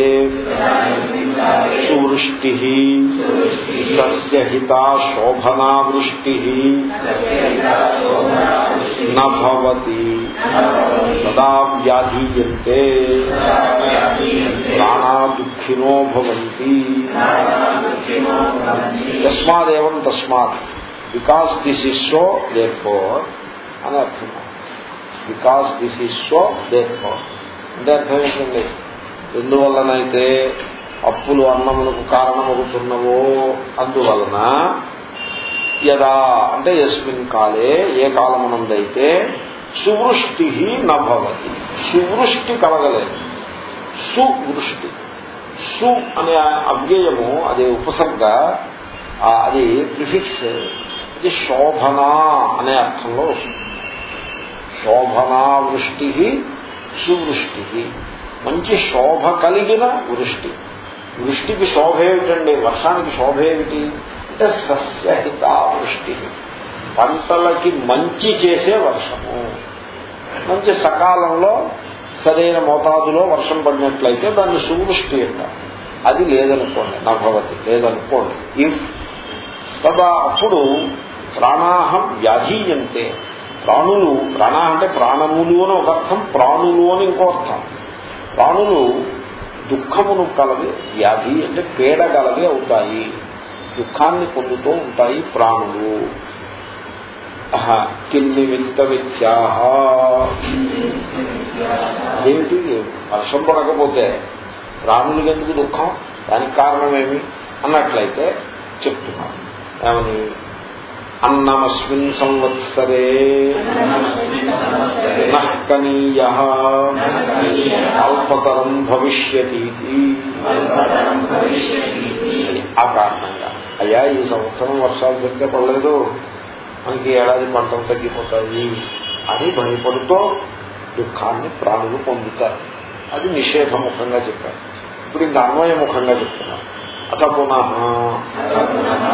సువృష్టి తస్య హితా శోభనా వృష్టి నభవతి తదా వ్యాధీయంతే ప్రాణా దుఃఖినో భవంతి యస్మాదేవం తస్మాత్ because this is so therefore అని అర్థం because this is so there అంటే అర్థం ఏంటండి? ఎందువల్లనైతే అప్పులు అన్నములకు కారణమవుతున్నవో అందువలన యదా అంటే యస్మిన్ కాలే ఏ కాలమునందైతే సువృష్టి నభవతి సువృష్టి కలగలేదు. సువృష్టి. సు అనే అవ్యయము అది ఉపసర్గ అది ప్రిఫిక్స్ ఇది శోభన అనే అర్థంలో వస్తుంది. శోభనా వృష్టి సువృష్టి. మంచి శోభ కలిగిన వృష్టి. వృష్టికి శోభ ఏమిటండి? వర్షానికి శోభ ఏమిటి? అంటే సస్యహిత వృష్టి. పంటలకి మంచి చేసే వర్షము. మంచి సకాలంలో సరైన మోతాదులో వర్షం పడినట్లయితే దాన్ని సువృష్టి అంటారు. అది లేదనుకోండి నభవతి లేదనుకోండి. ఇఫ్ తదా అప్పుడు ప్రాణాహం వ్యాధీయంతే. ప్రాణులు ప్రాణ అంటే ప్రాణములు అని ఒక అర్థం ప్రాణులు అని ఇంకో అర్థం. ప్రాణులు దుఃఖమును కలవి వ్యాధి అంటే పీడ గలవి అవుతాయి. దుఃఖాన్ని పొందుతూ ఉంటాయి ప్రాణులు. కిన్నిమిత్త విద్యాహ. ఏమిటి? వర్షం పడకపోతే ప్రాణులకి ఎందుకు దుఃఖం? దానికి కారణమేమి అన్నట్లయితే చెప్తున్నాను. ఏమని? అన్నమస్మిన్ సంవత్సరే. నఃకనీయ అల్పతరం భవిష్యతి ఆ కారణంగా. అయ్యా ఈ సంవత్సరం వర్షాలు సరిగ్గా పడలేదు. మనకి ఏడాది పంటలు తగ్గిపోతాయి. అని భయపడుతూ దుఃఖాన్ని ప్రాణులు పొందుతారు. అది నిషేధముఖంగా చెప్పారు. ఇప్పుడు ఇంకా అన్వయముఖంగా చెప్తున్నారు. అత పునః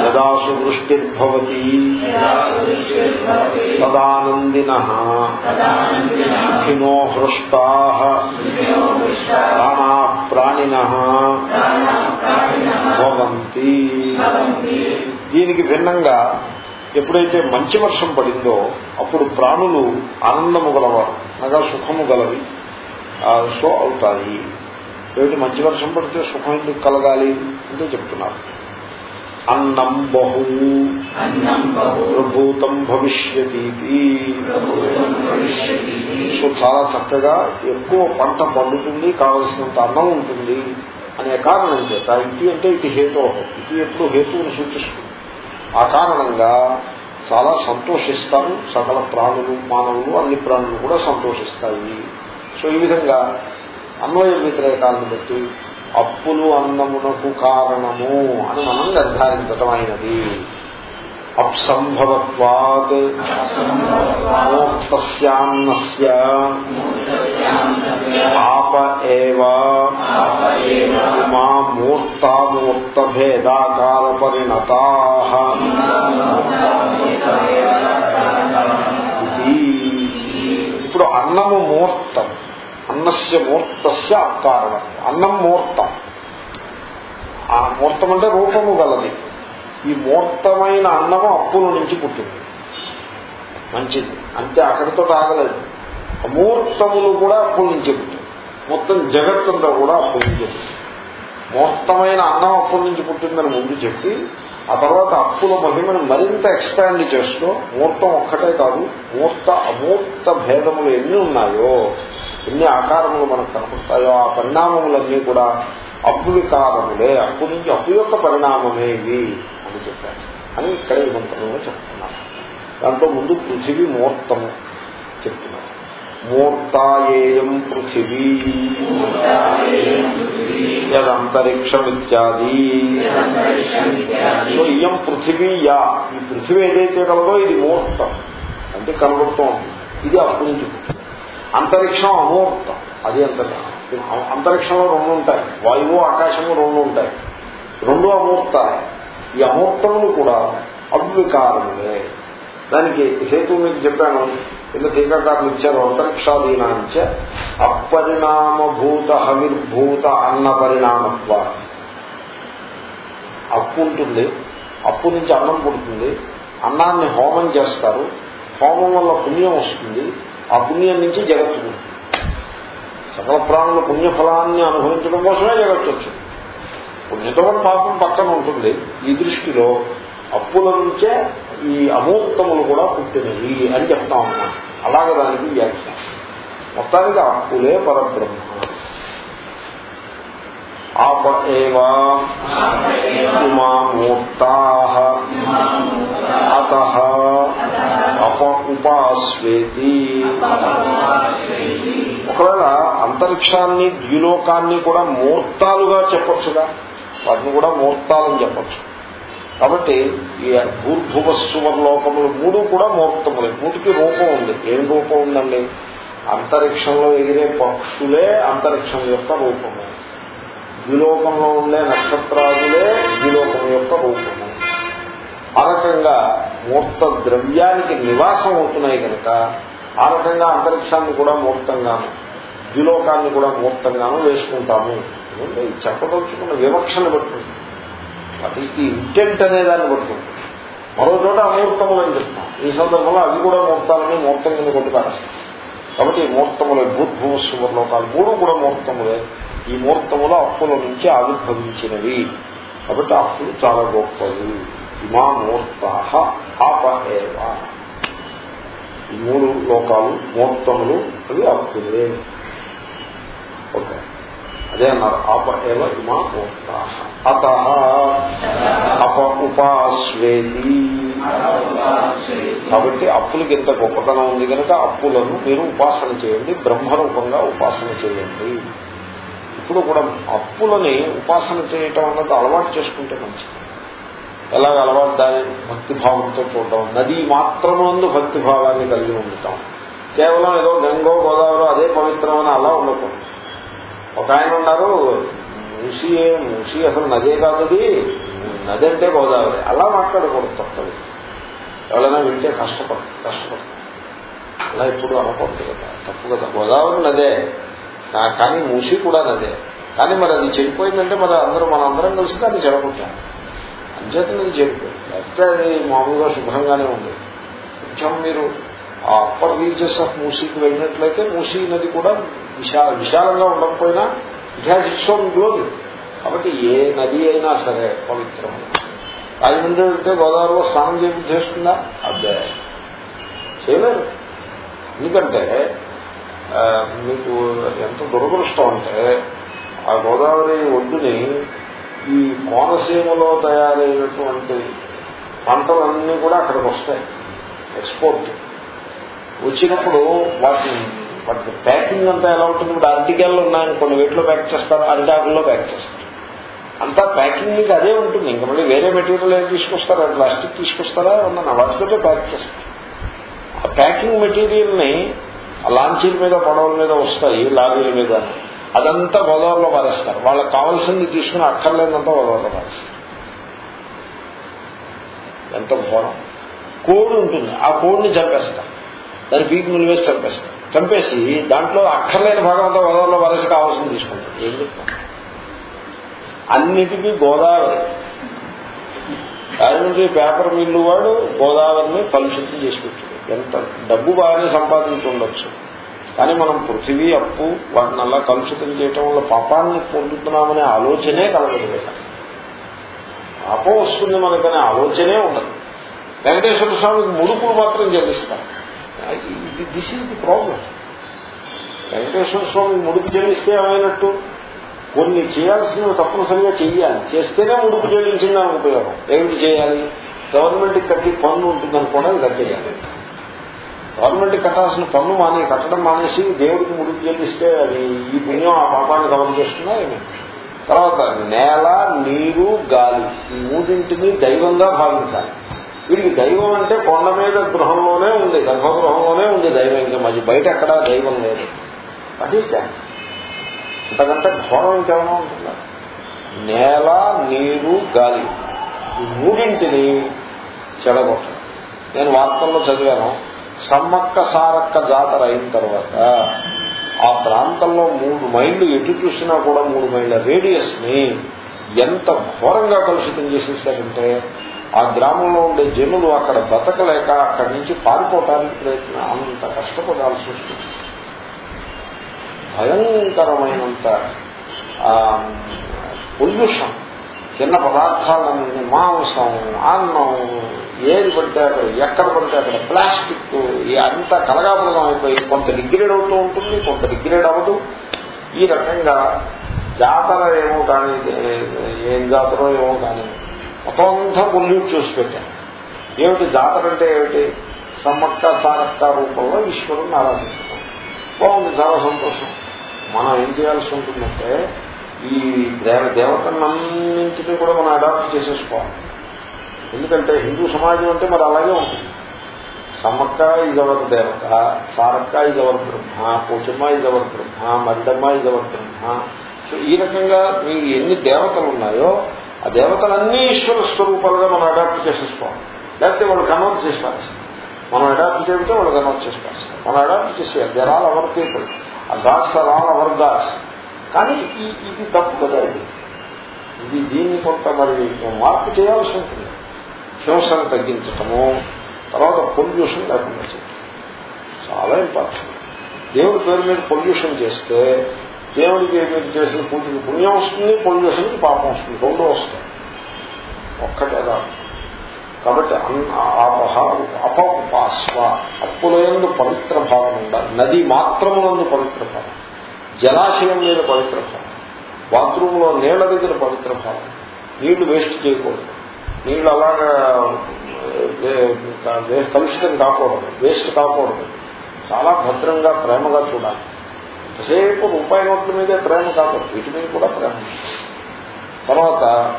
యదాసు వృష్టిర్భవతి తదానందిన సుఖినో హృష్టా ప్రాణా ప్రాణిన భవంతి. దీనికి భిన్నంగా ఎప్పుడైతే మంచి వర్షం పడిందో అప్పుడు ప్రాణులు ఆనందము గలవారు అనగా సుఖము గలవి సో అవుతాయి. ఏమిటి మంచి వర్షం పడితే సుఖం ఎందుకు కలగాలి? అంటే చెప్తున్నారు. అన్నం బహు. ప్రభూతం భవిష్యతి సో చాలా చక్కగా ఎక్కువ పంట పండుతుంది కావలసినంత అన్నం ఉంటుంది అనే కారణం చేత ఇది అంటే ఇది హేతు ఇది ఎప్పుడు హేతువుని సూచిస్తుంది. ఆ కారణంగా చాలా సంతోషిస్తారు. సకల ప్రాణులు మానవులు అన్ని ప్రాణులు కూడా సంతోషిస్తాయి. సో ఈ విధంగా అన్వయ వ్యతిరేకాలను బట్టి అప్పులు అన్నమునకు కారణము అని మనం నిర్ధారించటం అయినది. అప్సంభవత్వాత్ మోక్షస్యాన్నస్య పాప ఏవ మా మూర్తామూర్త భేదాకార పరిణతా ఇప్పుడు అన్నము అన్నస్య మూర్తస్య అకారణం అన్నం మూర్తం. ఆ మూర్తం అంటే రూపము గలది. ఈ మూర్తమైన అన్నము అప్పుల నుంచి పుట్టింది. మంచిది. అంతే అక్కడితో ఆగలేదు. అమూర్తములు కూడా అప్పుల నుంచి పుట్టింది మొత్తం జగత్తంతా కూడా అప్పుల నుంచి మూర్తమైన అన్నం అప్పుల నుంచి పుట్టిందని ముందు చెప్పి ఆ తర్వాత అప్పుల మహిమను మరింత ఎక్స్పాండ్ చేస్తూ మూర్తం ఒక్కటే కాదు మూర్త అమూర్త భేదములు ఎన్ని ఉన్నాయో ఎన్ని ఆకారములు మనకు కనపడతాయో ఆ పరిణామములన్నీ కూడా అప్పు వికారములే అప్పు నుంచి అప్పు యొక్క పరిణామమే ఇవి అని చెప్పారు. అని ఇక్కడ ఈ మంత్రంలో చెప్తున్నారు. దాంట్లో ముందు పృథివీ ముహూర్తము చెప్తున్నారు. మూర్తాయేయం పృథివీ. యదంతరిక్షమిత్యాది. సో ఇయం పృథివీ యా. ఈ పృథివీ ఏదైతే కలదో ఇది మూర్తం. అంటే కనబడుతూ ఇది అప్పు నుంచి అంతరిక్షం అమూర్తం. అది అంతరిక్షం అంతరిక్షంలో రెండు ఉంటాయి. వాయువు ఆకాశము రెండు ఉంటాయి. రెండు అమూర్తాలే. ఈ అమూర్తములు కూడా అవ్వికారములే దానికి హేతు మీకు చెప్పాను. కింద టీకాకారులు ఇచ్చారు? అంతరిక్షాధీనాంచ అపరిణామభూత హవిర్భూత అన్న పరిణామత్వ. అప్పు ఉంటుంది. అప్పు నుంచి అన్నం పుడుతుంది. అన్నాన్ని హోమం చేస్తారు. హోమం వల్ల పుణ్యం వస్తుంది. ఆ పుణ్యం నుంచి జగత్తు సకల ప్రాణుల పుణ్యఫలాన్ని అనుభవించడం కోసమే జగత్తు వచ్చింది. పుణ్యతో పాపం పక్కన ఉంటుంది. ఈ దృష్టిలో అప్పుల నుంచే ఈ అమూర్తములు కూడా పుట్టినవి అని చెప్తా ఉన్నాం. అలాగే దానికి వ్యాఖ్య. మొత్తానికి అప్పులే పరబ్రహ్మ. ఆప ఏవా మూర్తా అత అప ఉపాస్వేతి ఒకవేళ అంతరిక్షాన్ని ద్విలోకాన్ని కూడా మూర్తాలుగా చెప్పొచ్చుగా వాటిని కూడా మూర్తాలని చెప్పచ్చు. కాబట్టి ఈ భూర్భువస్సువర్లోకములు మూడు కూడా మూర్తములే. మూటికి రూపం ఉంది. ఏం రూపం ఉందండి? అంతరిక్షంలో ఎగిరే పక్షులే అంతరిక్షం యొక్క రూపము. ద్విలోకంలో ఉండే నక్షత్రాదులే ద్విలోకం యొక్క రూపము. ఆ రకంగా మూర్త ద్రవ్యానికి నివాసం అవుతున్నాయి కనుక ఆ రకంగా అంతరిక్షాన్ని కూడా మూర్తంగాను ద్విలోకాన్ని కూడా మూర్తంగాను వేసుకుంటాము ఏమంటే చెప్పదలుచుకున్న వివక్షను పట్టుకుంటుంది వాట్ ఈస్ ది ఇంటెంట్ అనే దాన్ని పట్టుకుంటుంది మరో చోట అమూర్తములు అని చెప్తాం. ఈ సందర్భంలో అవి కూడా మూర్తాలని మూర్తం కింద కొట్టి కాబట్టి ఈ మూర్తములే భూద్భూసువర్లోకాలు మూడు కూడా మూర్తములే. ఈ మూర్తములు అప్పుల నుంచి ఆవిర్భవించినవి. కాబట్టి అప్పులు చాలా గొప్పవి. ఇమామూర్తాహ మూర్త ఈ మూడు లోకాలు మూర్తములు అవి అప్పులే ఓకే. అదే అన్నారు ఆప ఏవ ఇమా మూర్త అత అప ఉపాస్వేది కాబట్టి అప్పులకి ఇంత గొప్పతనం ఉంది కనుక అప్పులను మీరు ఉపాసన చేయండి బ్రహ్మరూపంగా ఉపాసన చేయండి. ఇప్పుడు కూడా అప్పులని ఉపాసన చేయటం అన్నది అలవాటు చేసుకుంటే మంచిది. ఎలాగ అలవాటు దాని భక్తిభావంతో చూడటం. నది మాత్రమందు భక్తిభావాన్ని కలిగి ఉండటం. కేవలం ఏదో గంగో గోదావరి అదే పవిత్రమని అలా ఉండకూడదు. ఒక ఆయన ఉన్నారు మూసి మూసి అసలు నదే కాదు నది అంటే గోదావరి. అలా మాట్లాడకూడదు తప్పదు. ఎవరైనా వింటే కష్టపడు కష్టపడు. అలా ఎప్పుడు అనకూడదు కదా. తప్పు కదా. గోదావరి నదే. కానీ మూసి కూడా నదే. కానీ మరి అది చెడిపోయిందంటే మరి అందరూ మన అందరం కలిసి దాన్ని చెడగొట్టాం అంచేత అది చెడిపోయింది లేకపోతే అది మామూలుగా శుభ్రంగానే ఉంది. కొంచెం మీరు ఆ అప్పర్ రీచెస్ ఆఫ్ మూసీకి వెళ్ళినట్లయితే మూసీ నది కూడా విశాల విశాలంగా ఉండకపోయినా it has its own glory. కాబట్టి ఏ నది అయినా సరే పవిత్రం రాజమండ్రి వెళ్తే గోదావరిలో స్నానం చేసి చేస్తుందా అదే చేయలేరు. ఎందుకంటే మీకు ఎంత దురదృష్టం అంటే ఆ గోదావరి ఒడ్డుని ఈ కోనసీమలో తయారైనటువంటి పంటలన్నీ కూడా అక్కడికి వస్తాయి. ఎక్స్పోర్ట్ వచ్చినప్పుడు వాటి వాటి ప్యాకింగ్ అంతా ఎలా ఉంటుంది? ఇప్పుడు అరటికాయలు ఉన్నాయని కొన్ని వీటిలో ప్యాక్ చేస్తారు అరిటాకుల్లో ప్యాక్ చేస్తారు. అంతా ప్యాకింగ్ అదే ఉంటుంది. ఇంకా మళ్ళీ వేరే మెటీరియల్ ఏం తీసుకొస్తారా? ప్లాస్టిక్ తీసుకొస్తారా? ఏమన్నా? వాటితో ప్యాక్ చేస్తారు. ఆ ప్యాకింగ్ మెటీరియల్ని లాంచీల మీద పడవల మీద వస్తాయి లారీల మీద. అదంతా గోదావరిలో పారేస్తారు వాళ్ళకి కావాల్సింది తీసుకుని అక్కర్లేదంతా గోదావరిలో పారేస్తారు ఎంత ఘోరం. కోడి ఉంటుంది. ఆ కోడిని చంపేస్తారు. దాని పీకి నిలివేసి చంపేస్తారు. చంపేసి దాంట్లో అక్కర్లేని భాగం అంతా గోదావరిలో పారేసి కావాల్సింది తీసుకుంటారు. ఏం చెప్తాం? అన్నిటికీ గోదావరి. రాజమండ్రి పేపర్ మిల్లు వాడు గోదావరిని కలుషితం చేసి ఎంత డబ్బు బాగానే సంపాదించుండొచ్చు కానీ మనం పృథివీ అప్పు వాటిని అలా కలుషితం చేయటం వల్ల పాపాన్ని పొందుతున్నామనే ఆలోచనే కలగదు. పాపం వస్తుంది మనకనే ఆలోచనే ఉండదు. వెంకటేశ్వర స్వామికి ముడుపులు మాత్రం చెల్లిస్తారు this is the problem Venkateswara స్వామికి ముడుపు చెల్లిస్తే ఏమైనట్టు? కొన్ని చేయాల్సినవి తప్పనిసరిగా చెయ్యాలి. చేస్తేనే ముడుపు చెల్లించిందని ఉపయోగం ఏమిటి చేయాలి? గవర్నమెంట్ కట్టి పన్ను కూడా అది కట్టేయాలి గవర్నమెంట్ కట్టాల్సిన పన్ను మానే కట్టడం మానేసి దేవుడికి ముడికి చెల్లిస్తే అది ఈ పుణ్యం ఆ పాపాన్ని కవర్ చేస్తున్నా తర్వాత నేల నీరు గాలి ఈ మూడింటిని దైవంగా భావించాలి. వీడికి దైవం అంటే కొండ మీద గృహంలోనే ఉంది గర్భగృహంలోనే ఉంది దైవం. ఇంకా మంచి బయట ఎక్కడ దైవం లేదు. పఠిస్తే అంతకంటే ఘోరం ఇంకేమైనా ఉంటుందా? నేల నీరు గాలి ఈ మూడింటిని చెడగొట్టడం. నేను వార్తల్లో చదివాను సమ్మక్క సారక్క జాతర అయిన తర్వాత ఆ ప్రాంతంలో మూడు మైళ్ళు ఎటు చూసినా కూడా మూడు మైళ్ళ రేడియస్ని ఎంత ఘోరంగా కలుషితం చేసేసారంటే ఆ గ్రామంలో ఉండే జనులు అక్కడ బతకలేక అక్కడి నుంచి పారిపోవటానికి ప్రయత్నం అంత కష్టపడాల్సి వస్తుంది. భయంకరమైనంత పొల్యూషన్ చిన్న పదార్థాలన్నీ మాంసం అన్నం ఏది పడితే అక్కడ ఎక్కడ పడితే అక్కడ ప్లాస్టిక్ ఈ అంతా కలగాపులగం అయిపోయి కొంత డిగ్రేడ్ అవుతూ ఉంటుంది కొంత డిగ్రేడ్ అవ్వదు. ఈ రకంగా జాతర ఏమో కానీ ఏం జాతరో ఏమో కానీ మొత్తం అంతా పొల్యూట్ చూసి పెట్టాను ఏమిటి జాతర అంటే ఏమిటి? సమ్మక్క సారక్క రూపంలో ఈశ్వరుని ఆరాధించడం బాగుంది చాలా సంతోషం. మనం ఏం చేయాల్సి ఉంటుందంటే ఈ దేవ దేవతలన్నింటినీ కూడా మనం అడాప్ట్ చేసేసుకోవాలి. ఎందుకంటే హిందూ సమాజం అంటే మరి అలాగే ఉంటుంది. సమ్మక్క ఇదవర్ దేవత సారక్క ఇదవర్ బ్రహ్మ పోచమ్మ ఇదవర్ బ్రహ్మ మరిడమ్మ ఇదవర్ బ్రహ్మ. సో ఈ రకంగా మీకు ఎన్ని దేవతలు ఉన్నాయో ఆ దేవతలన్నీ ఈశ్వర స్వరూపాలుగా మనం అడాప్ట్ చేసేసుకోవాలి. లేకపోతే వాళ్ళు కన్వర్ట్ చేసి పారేస్తారు. మనం అడాప్ట్ చేస్తే వాళ్ళు కన్వర్ట్ చేసి పారేస్తారు. మనం అడాప్ట్ చేసేయాలి. There all our people uh gods are all our gods. కానీ ఈ- ఇది తప్పు కదా ఇది. ఇది దీన్ని కొంత మరి మార్పు చేయాల్సి ఉంటుంది. హింసను తగ్గించటము తర్వాత పొల్యూషన్ లేకుండా చేయటం చాలా ఇంపార్టెంట్ దేవుడి పేరు మీద పొల్యూషన్ చేస్తే దేవుడికి మీరు చేసిన పూజకి పుణ్యం వస్తుంది పొల్యూషన్కి పాపం వస్తుంది రెండో వస్తుంది ఒక్కటే రాదు కాబట్టి అన్- ఆపహ అపపాస్వ అప్పులందు పవిత్ర భావం ఉండాలి. నది మాత్రమునందు పవిత్ర భావం. జలాశయం మీద పవిత్ర భావం బాత్రూంలో నీళ్ళ దగ్గర పవిత్ర భావం నీళ్ళు వేస్ట్ చేయకూడదు. నీళ్ళు అలాగా కలుషితం కాకూడదు. వేస్ట్ కాకూడదు. చాలా భద్రంగా ప్రేమగా చూడాలి. ఎంతసేపు రూపాయి నోట్ల మీదే ప్రేమ కాకూడదు వీటి మీద కూడా ప్రేమ. తర్వాత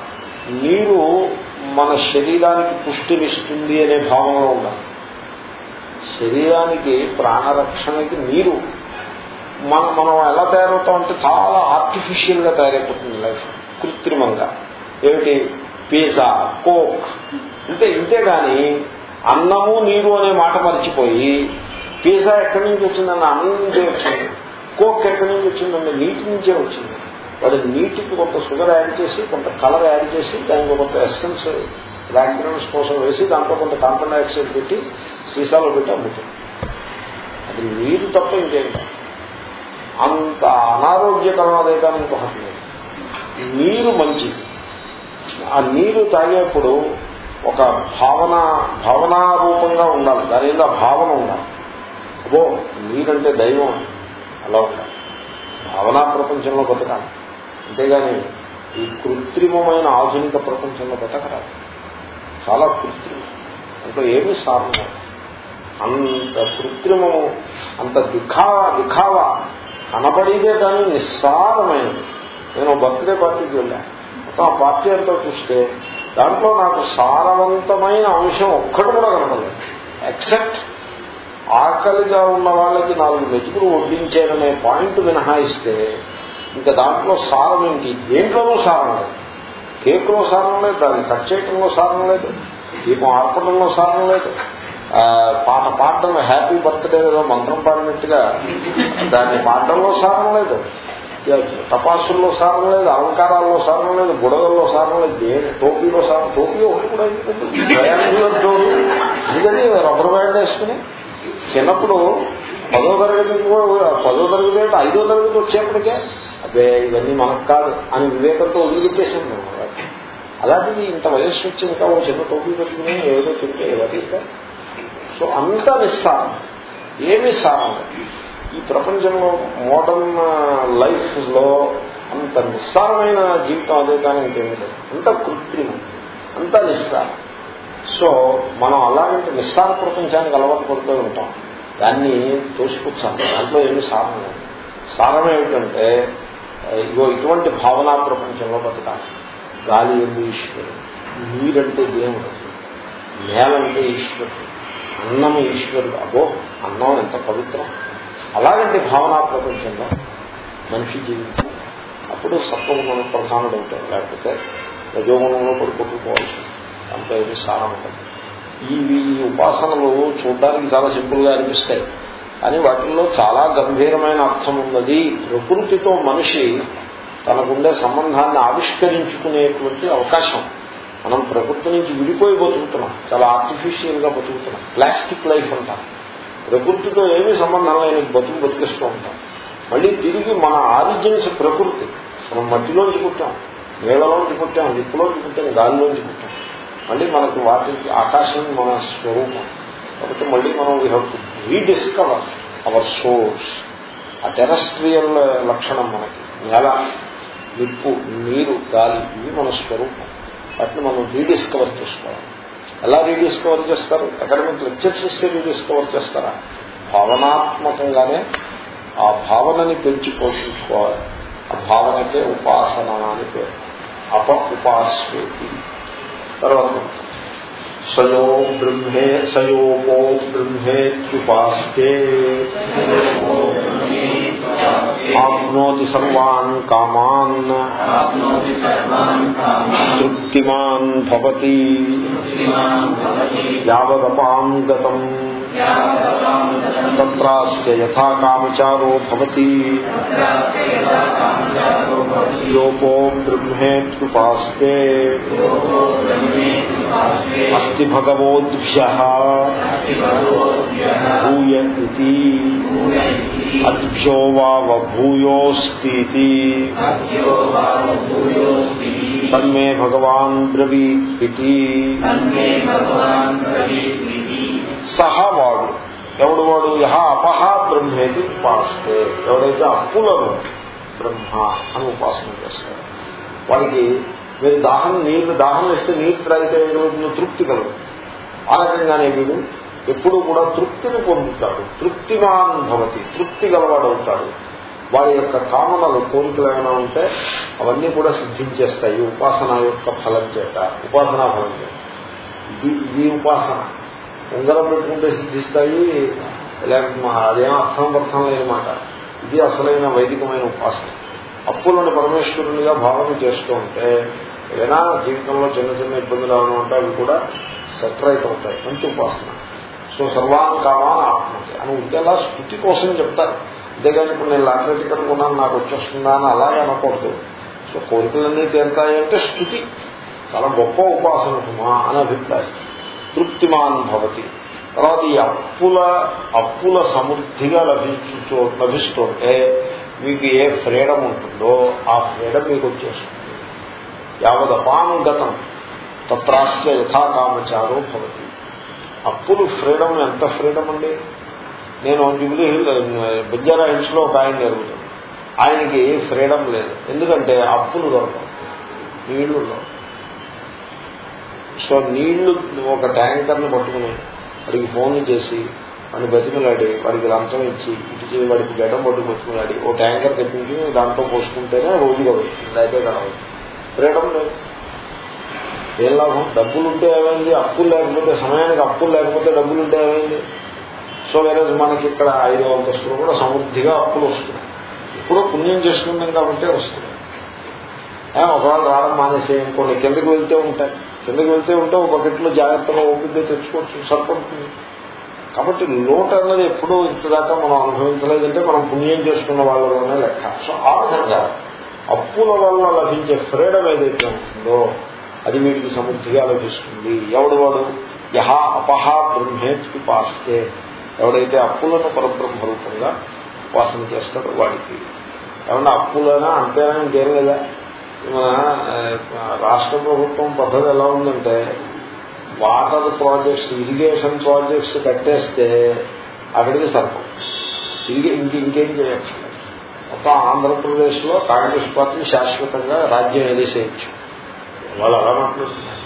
నీరు మన శరీరానికి పుష్టినిస్తుంది అనే భావంలో ఉండాలి. శరీరానికి ప్రాణరక్షణకి నీరు మనం మనం ఎలా తయారవుతాం అంటే చాలా ఆర్టిఫిషియల్గా తయారైపోతుంది లైఫ్ కృత్రిమంగా. ఏమిటి? Pizza coke. ఇంతే ఇంతే గాని అన్నము నీరు అనే మాట మర్చిపోయి పిజ్జా ఎక్కడి నుంచి వచ్చిందన్న అన్నం నుంచే వచ్చింది. కోక్ ఎక్కడి నుంచి వచ్చిందన్న నీటి నుంచే వచ్చింది. వాడు నీటికి కొంత షుగర్ యాడ్ చేసి కొంత కలర్ యాడ్ చేసి దానికి కొంత ఎస్సెన్స్ బ్యాక్గ్రౌండ్స్ కోసం వేసి దాంట్లో కొంత కార్బన్ డైఆక్సైడ్ పెట్టి సీసాలో పెట్టి అమ్ముతుంది అది నీరు తప్ప ఇంకేం కాదు. అంత అనారోగ్యకరమైన ఇంకొకటి లేదు. నీరు మంచిది. ఆ నీరు తాగేప్పుడు ఒక భావన భావనారూపంగా ఉండాలి. దాని మీద భావన ఉండాలి. అబ్బో నీరంటే దైవం అలా ఉండాలి. భావనా ప్రపంచంలో బతకాలి. అంతేగాని ఈ కృత్రిమమైన ఆధునిక ప్రపంచంలో బతకరాదు. చాలా కృత్రిమం. అంటే ఏమీ సాధన అంత కృత్రిమము అంత దిఖా దిఖావా కనబడిదే కానీ నిస్సారమైనది. నేను బర్త్డే పార్టీకి వెళ్ళాను మొత్తం ఆ పార్టీ అంతా చూస్తే దాంట్లో నాకు సారవంతమైన అంశం ఒక్కటి కూడా కనపడలేదు. ఎక్సెప్ట్ ఆకలిగా ఉన్న వాళ్ళకి నాలుగు మెతుకులు వడ్డించారనే పాయింట్ మినహాయిస్తే ఇంకా దాంట్లో సారం ఏంటి? దేంట్లోనూ సారం లేదు. కేక్లో సారం లేదు దాన్ని కట్ చేయటంలో సారం లేదు దీపం ఆర్పడంలో సారం లేదు. పాట పాడడం హ్యాపీ బర్త్డే ఏదో మంత్రం పాడినట్టుగా దాన్ని పాడడంలో సారం లేదు. తపాసుల్లో సారం లేదు అలంకారాల్లో సారం లేదు బుడగల్లో సారం లేదు దేని టోపీలో సారం టోపీ ఒకటి కూడా అయిపోతుంది. ఎందుకని రబ్బర్ బ్యాండ్ వేసుకుని చిన్నప్పుడు పదో తరగతి కూడా- పదో తరగతి అంటే ఐదో తరగతి వచ్చేప్పటికే అదే ఇవన్నీ మనకు కాదు అని వివేకంతో వదిలిపెట్టేసాం అలాంటిది ఇంత వయస్సు వచ్చి ఇంకా ఒక చిన్న టోపీ పెట్టుకుని ఏదో చెప్తే ఎవరి సో అంత నిస్సారం ఏమి సారం ఈ ప్రపంచంలో మోడర్న్ లైఫ్లో అంత నిస్సారమైన జీవితం అదే కానీ ఇంకేమీ లేదు. అంత కృత్రిమం అంత నిస్సారం సో మనం అలాంటి నిస్సార ప్రపంచానికి అలవాటు పడుతూ ఉంటాం. దాన్ని తోసిపుచ్చాలి దాంట్లో ఏమి సారం లేదు. సారం ఏమిటంటే ఇగో ఇటువంటి భావనా ప్రపంచంలో బతకాలి. గాలి ఎందు ఈశ్వరుడు నీరంటే దేవుడు నేలంటే ఈశ్వరుడు. అన్నం ఈశ్వరుడు. అబో అన్నం ఎంత పవిత్రం. అలాగంటే భావనా ప్రపంచంలో మనిషి జీవించాలి. అప్పుడు సత్వగుణం ప్రధానుడు అవుతాడు లేకపోతే రజోగుణంలో పడిపోకపోవాల్సి దాంట్లో ఏమి సారం ఉంటుంది ఈ ఈ ఉపాసనలు చూడడానికి చాలా సింపుల్గా అనిపిస్తాయి. కానీ వాటిల్లో చాలా గంభీరమైన అర్థం ఉన్నది. ప్రకృతితో మనిషి తనకుండే సంబంధాన్ని ఆవిష్కరించుకునేటువంటి అవకాశం. మనం ప్రకృతి నుంచి విడిపోయి బతుకుతున్నాం. చాలా ఆర్టిఫిషియల్గా బతుకుతున్నాం. ప్లాస్టిక్ లైఫ్ అంటాం. ప్రకృతితో ఏమీ సంబంధం లేని బతుకు బతికిస్తూ ఉంటాం. మళ్ళీ తిరిగి మన ఆరిజిన్స్ ప్రకృతి. మనం మట్టిలోంచి పుట్టాం. నీళ్ళలోంచి పుట్టాం. నిప్పులోంచి పుట్టాం. గాలిలోంచి పుట్టాం. మళ్ళీ మనకు వాటికి ఆకాశం మన స్వరూపం. కాబట్టి మళ్ళీ మనం we have to rediscover our source uh terrestrial లక్షణం మనకి. నేల నిప్పు నీరు గాలి ఇవి మన స్వరూపం. వాటిని మనం రీడిస్కవర్ చేసుకోవాలి. ఎలా రీడిస్కవర్ చేస్తారు? అకాడమిక్ లెక్చర్స్ ఇస్తే రీడిస్కవర్ చేస్తారా? భావనాత్మకంగానే ఆ భావనని పెంచి పోషించుకోవాలి. ఆ భావనకే ఉపాసన అని పేరు. అప ఉపాస్యేతి తర్వాత సయో బ్రహ్మే సయోపో బ్రహ్మేత్యుపాస్తే. ఆప్నోతి సర్వాన్ కామాన్. తృప్తిమాన్ భవతి. యావదపాం గతం తత్రాస్య యథా కామచారో భవతి యోపో బ్రహ్మేత్యుపాస్తే అస్తి భగవోద్భ్య భూయ ఇది అద్భ్యో వావ భూయోస్తి తన్మే భగవాన్ బ్రవీత్ ఇది సహా వాడు. ఎవడు వాడు? యహ అపహ బ్రహ్మేది ఉపాస్తే. ఎవడైతే అప్పులను బ్రహ్మ అని ఉపాసన చేస్తాడు. వాడికి మీరు దాహం నీళ్ళు దాహం ఇస్తే నీరు త్రాగితే ఏమవుతుందో తృప్తి కలదు ఆ రకంగానే వీడు ఎప్పుడు కూడా తృప్తిని పొందుతాడు. తృప్తిమాన్ భవతి. తృప్తి గలవాడవుతాడు వారి యొక్క కామనలు కోరికలు ఏమైనా ఉంటే అవన్నీ కూడా సిద్ధించేస్తాయి. ఉపాసన యొక్క ఫలం చేత ఉపాసనా ఫలం చేత. ఈ ఉపాసన. ఉంగరం పెట్టుకుంటే సిద్ధిస్తాయి లేకపోతే అదేం అర్థం అర్థం లేనమాట ఇది అసలైన వైదికమైన ఉపాసన. అప్పులను పరమేశ్వరునిగా భావన చేస్తూ ఉంటే ఏదైనా జీవితంలో చిన్న చిన్న ఇబ్బందులు రావడం అంటే అవి కూడా సెటరైట్ అవుతాయి. మంచి ఉపాసన. సో సర్వాన్ కావాలని ఆత్మహత్య. అని ఉంటేలా స్థుతి కోసం చెప్తారు. అంతేగాని ఇప్పుడు నేను లాటరీ టికెట్ కొన్నాను నాకు వచ్చేస్తుందా అని అలాగే అనకూడదు. సో కోరికలన్నీ తీరుతాయంటే స్థుతి. చాలా గొప్ప ఉపాసన అని అభిప్రాయం. తృప్తిమాన్ భవతి. తర్వాత ఈ అప్పుల అప్పుల సమృద్ధిగా లభించు లభిస్తుంటే మీకు ఏ ఫ్రీడమ్ ఉంటుందో ఆ ఫ్రీడమ్ మీకు వచ్చేస్తుంది. యావదపాను గతం తత్రాస్య యథాకామచారో భవతి. అప్పులు ఫ్రీడమ్ ఎంత ఫ్రీడమ్ అండి? నేను జుబ్లీ హిల్ బుజ్జారా హిల్స్లో ఒక ఆయన జరుగుతుంది ఆయనకి ఫ్రీడమ్ లేదు. ఎందుకంటే అప్పులు దొరకవు. నీళ్ళు సో నీళ్ళు ఒక ట్యాంకర్ని పట్టుకుని వాడికి ఫోన్లు చేసి వాడిని బతిమలాడి వాడికి లంచం ఇచ్చి ఇటు చేసి వాడికి గడ్డం పట్టుకు బతిమలాడి ఓ ట్యాంకర్ తెప్పించి దాంట్లో పోసుకుంటేనే రోజుగా వస్తుంది అయితే కనవచ్చు ఫ్రీడమ్ లేదు. ఏం లాభం? డబ్బులు ఉంటే ఏమైంది? అప్పులు లేకపోతే సమయానికి అప్పులు లేకపోతే డబ్బులు ఉంటే ఏమైంది? సో వేరే మనకి ఇక్కడ ఐదు అంతస్తులు కూడా సమృద్ధిగా అప్పులు వస్తున్నాయి. ఇప్పుడు పుణ్యం చేసుకుందాం కాబట్టి వస్తుంది ఒకవేళ రావడం మానేసి కొన్ని కిందకి వెళ్తే ఉంటాయి. కిందకి వెళ్తే ఉంటే ఒక బకెట్లో జాగ్రత్తగా ఓపిక తెచ్చుకోవచ్చు సరిపడుతుంది. కాబట్టి లోటు అన్నది ఎప్పుడూ ఇంతదాకా మనం అనుభవించలేదంటే మనం పుణ్యం చేసుకున్న వాళ్ళలోనే లెక్క. సో ఆ విధంగా అప్పుల వల్ల లభించే ఫ్రీడమ్ ఏదైతే ఉంటుందో అది వీటికి సమృద్ధిగా లభిస్తుంది. ఎవడు వాడు? యహ అపహ బ్రహ్మేత్కి పాస్తే ఎవడైతే అప్పులను పరబ్రహ్మ రూపంగా ఉపాసన చేస్తాడో వాడికి. ఏమన్నా అప్పులైనా అంతేనా ఇంకేం లేదా? రాష్ట్ర ప్రభుత్వం పద్ధతి ఎలా ఉందంటే వాటర్ ప్రాజెక్ట్స్ ఇరిగేషన్ ప్రాజెక్ట్స్ కట్టేస్తే అక్కడికి సర్పం. ఇంక ఇంక ఇంకేం చేయొచ్చు? మొత్తం ఆంధ్రప్రదేశ్లో కాంగ్రెస్ పార్టీ శాశ్వతంగా రాజ్యం ఎదిసేయచ్చు వాళ్ళు అలా మాట్లాడుతున్నారు.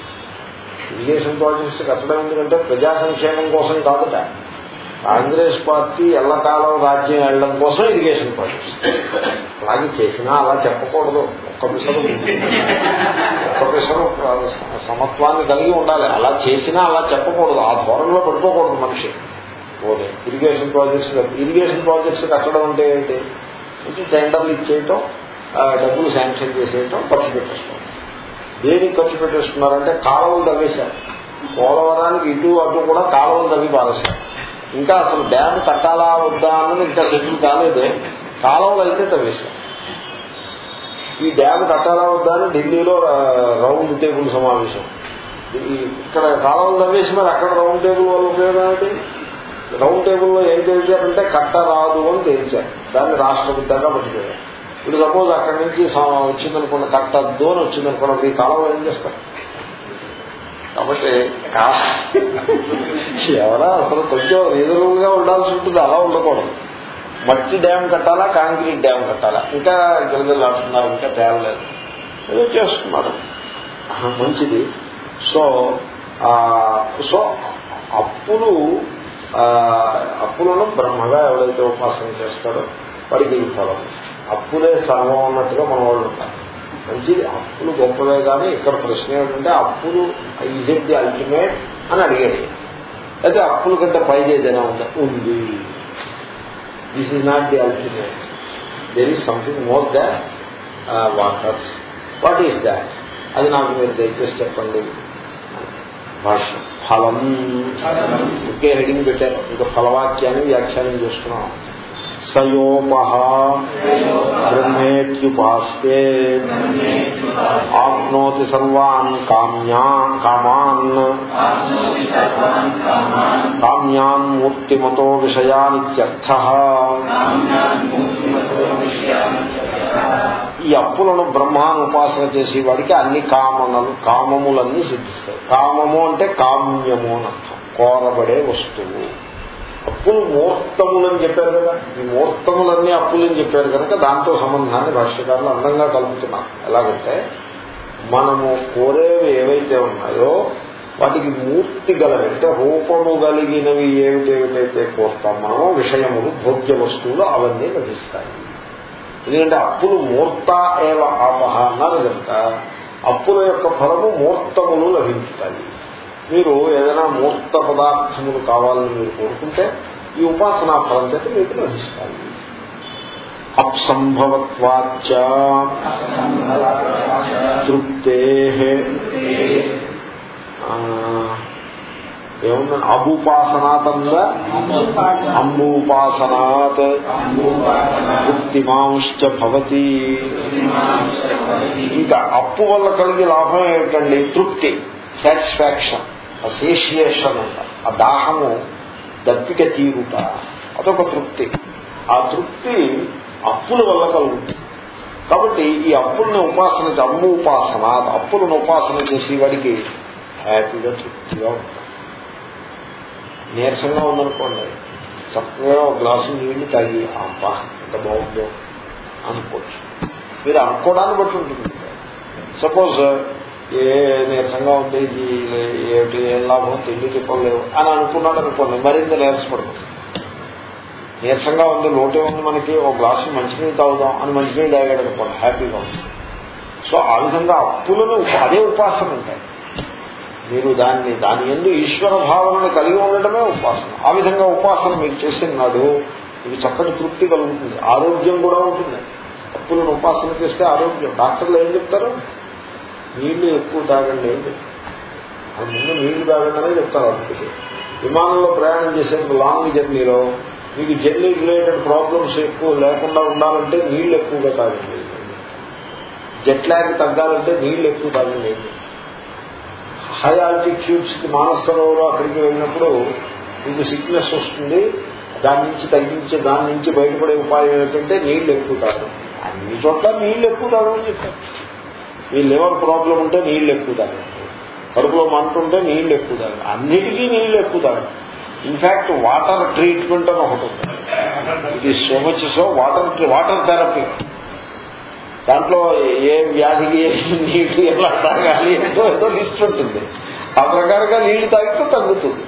ఇరిగేషన్ ప్రాజెక్ట్స్ కట్టడం ఎందుకంటే ప్రజా సంక్షేమం కోసం కాదుట. కాంగ్రెస్ పార్టీ ఎల్లకాలం రాజ్యం వెళ్ళడం కోసం ఇరిగేషన్ ప్రాజెక్ట్స్ అలాగే చేసినా అలా చెప్పకూడదు. ఒక్క పిసరు ఒక్క సమత్వాన్ని కలిగి ఉండాలి. అలా చేసినా అలా చెప్పకూడదు. ఆ ధోరణిలో పడిపోకూడదు మనిషి. పోతే ఇరిగేషన్ ప్రాజెక్ట్స్ ఇరిగేషన్ ప్రాజెక్ట్స్ కట్టడం అంటే ఏంటి? కొంచెం టెండర్లు ఇచ్చేయటం డబ్బులు శాంక్షన్ చేసేయటం ఖర్చు పెట్టేసుకోవడం దేనికి ఖర్చు పెట్టేస్తున్నారంటే కాలువలు తవ్వేశారు. పోలవరానికి ఇటు అటు కూడా కాలువలు తవ్వి పారేశారు. ఇంకా అసలు డ్యామ్ కట్టాలా వద్దా అన్నది ఇంకా సెటిల్ కాలేదు. కాలంలో అయితే తవ్వేశారు ఈ డ్యామ్ కట్టాలా వద్దా అని ఢిల్లీలో రౌండ్ టేబుల్ సమావేశం. ఇక్కడ కాలువలు తవ్వేసి మరి అక్కడ రౌండ్ టేబుల్ వల్ల ఉపయోగం ఏంటి రౌండ్ టేబుల్లో ఏం తేల్చారంటే కట్ట రాదు అని తేల్చారు. దాన్ని రాష్ట్రపతిగా పట్టుకోయారు ఇప్పుడు సపోజ్ అక్కడి నుంచి వచ్చిందనుకున్న కట్టద్దు అని వచ్చిందనుకున్న ఈ కాలంలో ఏం చేస్తారు? కాబట్టి ఎవరా అసలు కొంచెం రీజనబుల్ ఉండాల్సి ఉంటుంది అలా ఉండకూడదు. మట్టి డ్యామ్ కట్టాలా కాంక్రీట్ డ్యామ్ కట్టాలా? ఇంకా గిరిజలు ఆడుతున్నారు ఇంకా తేలలేదు ఏదో చేస్తున్నారు. మంచిది. సో సో అప్పులు అప్పులను బ్రహ్మగా ఎవరైతే ఉపాసన చేస్తాడో వాడికి ఫలం. అప్పులే సర్వం అన్నట్టుగా మన వాళ్ళు ఉంటారు. మంచిది. అప్పులు గొప్పవే కానీ ఇక్కడ ప్రశ్న ఏమిటంటే అప్పులు ఈజ్ ఇట్ ది అల్టిమేట్ అని అడిగాడు అయితే అప్పుల కంటే పైగా ఏదైనా ఉందా? ఉంది. This is not the ultimate there is something more that waters what is that అది నాకు మీరు దయచేసి చెప్పండి. భాష ఫలం. ఒకే హెడింగ్ పెట్టారు. ఇంకా ఫలవాక్యాన్ని వ్యాఖ్యానం చేస్తున్నాం. సయోపహ బ్రహ్మేత్యుపాస్తే ఆప్నోతి సర్వాన్ కామ్యా కామాన్ కామ్యాన్ మూర్తిమతో విషయానిత్యర్థ ఈ అప్పులను బ్రహ్మాను ఉపాసన చేసేవాడికి అన్ని కామనలు కామములన్నీ సిద్ధిస్తాయి. కామము అంటే కామ్యము అని అర్థం. కోరబడే వస్తువు. అప్పులు మూర్తములని చెప్పారు కదా. ఈ మూర్తములన్నీ అప్పులని చెప్పారు కనుక దాంతో సంబంధాన్ని భాష్యకారులు అందంగా కలుపుతున్నారు. ఎలాగంటే మనము కోరేవి ఏవైతే ఉన్నాయో వాటికి మూర్తి గలవి అంటే రూపము కలిగినవి ఏమిటేమిటైతే కోరుతాం మనమో విషయములు భోగ్య వస్తువులు అవన్నీ లభిస్తాయి. ఎందుకంటే అప్పులు మూర్త ఏవ ఆపహ అన్నారు కనుక అప్పుల యొక్క ఫలము మూర్తములు లభించుతాయి. మీరు ఏదైనా మూర్త పదార్థములు కావాలని మీరు కోరుకుంటే ఈ ఉపాసనా ఫలం చేత మీకు లభిస్తాయి. అప్సంభవత్వాచ తృప్తే. ఏమన్నా అబుపాసనాతంగా అంబూపాసనాత్. తృప్తిమాంశ్చ భవతి. ఇంకా అప్పు వల్ల కలిగే లాభం ఏమిటండి? తృప్తి సాటిస్ఫాక్షన్. అసేషియేషన్ అంట ఆ దాహము దప్పిక తీరుట. అదొక తృప్తి. ఆ తృప్తి అప్పుల వల్ల కలుగుతుంది. కాబట్టి ఈ అప్పుల్ని ఉపాసన అమ్ము ఉపాసన అప్పులను ఉపాసన చేసి వాడికి హ్యాపీగా తృప్తిగా ఉంటుంది నీరసంగా ఉందనుకోండి చక్కగా ఒక గ్లాసు నీళ్ళు తాగి అబ్బా ఎంత బాగుందో అనుకోవచ్చు. మీరు అనుకోవడాన్ని బట్టి ఉంటుంది. సపోజ్ ఏ నీరసంగా ఉంది ఇది ఏమిటి ఏం లాభం తిండి తిప్పలేవు అని అనుకున్నాడు అనుకోండి మరింత నీరసపడుతుంది నీరసంగా ఉంది లోటే ఉంది మనకి ఒక గ్లాసు మంచినీళ్ళు తాగుదాం అని మంచినీళ్ళు తాగాడు అనుకోండి హ్యాపీగా ఉంది. సో ఆ విధంగా అప్పులను అదే ఉపాసన ఉంటాయి. మీరు దాన్ని దాని ఎందు ఈశ్వర భావనను కలిగి ఉండటమే ఉపాసన. ఆ విధంగా ఉపాసన మీరు చేసిన నాడు మీకు చక్కటి తృప్తి కలుగుతుంది. ఆరోగ్యం కూడా ఉంటుంది. అప్పులను ఉపాసన చేస్తే ఆరోగ్యం. డాక్టర్లు ఏం చెప్తారు? నీళ్ళు ఎక్కువ తాగండి అని చెప్తారు ముందు నీళ్ళు తాగండి చెప్తారు అందుకే విమానంలో ప్రయాణం చేసేందుకు లాంగ్ జర్నీలో మీకు జర్నీ రిలేటెడ్ ప్రాబ్లమ్స్ ఎక్కువ లేకుండా ఉండాలంటే నీళ్ళు ఎక్కువగా తాగండి. జెట్ ల్యాగ్ తగ్గాలంటే నీళ్ళు ఎక్కువ తాగండి. హై ఆల్టిట్యూడ్స్కి మానసరోవరం అక్కడికి వెళ్ళినప్పుడు మీకు సిక్నెస్ వస్తుంది. దాని నుంచి తగ్గించే దాని నుంచి బయటపడే ఉపాయం ఏంటంటే నీళ్ళు ఎక్కువ తాగడం. అన్ని చోట్ల నీళ్ళు ఎక్కువ తాగమని చెప్పారు. ఈ లివర్ ప్రాబ్లం ఉంటే నీళ్ళు ఎక్కువ తాగడం కడుపులో మంటుంటే నీళ్ళు ఎక్కువ అన్నిటికీ నీళ్ళు ఎక్కువ తాగడం ఇన్ఫాక్ట్ వాటర్ ట్రీట్మెంట్ అని ఒకటి ఉంది. ఇది so much so water water therapy దాంట్లో ఏ వ్యాధికి నీళ్ళు ఎలా తాగాలి ఏదో ఏదో లిస్ట్ ఉంటుంది. ఆ ప్రకారంగా నీళ్ళు తాగితే తగ్గుతుంది.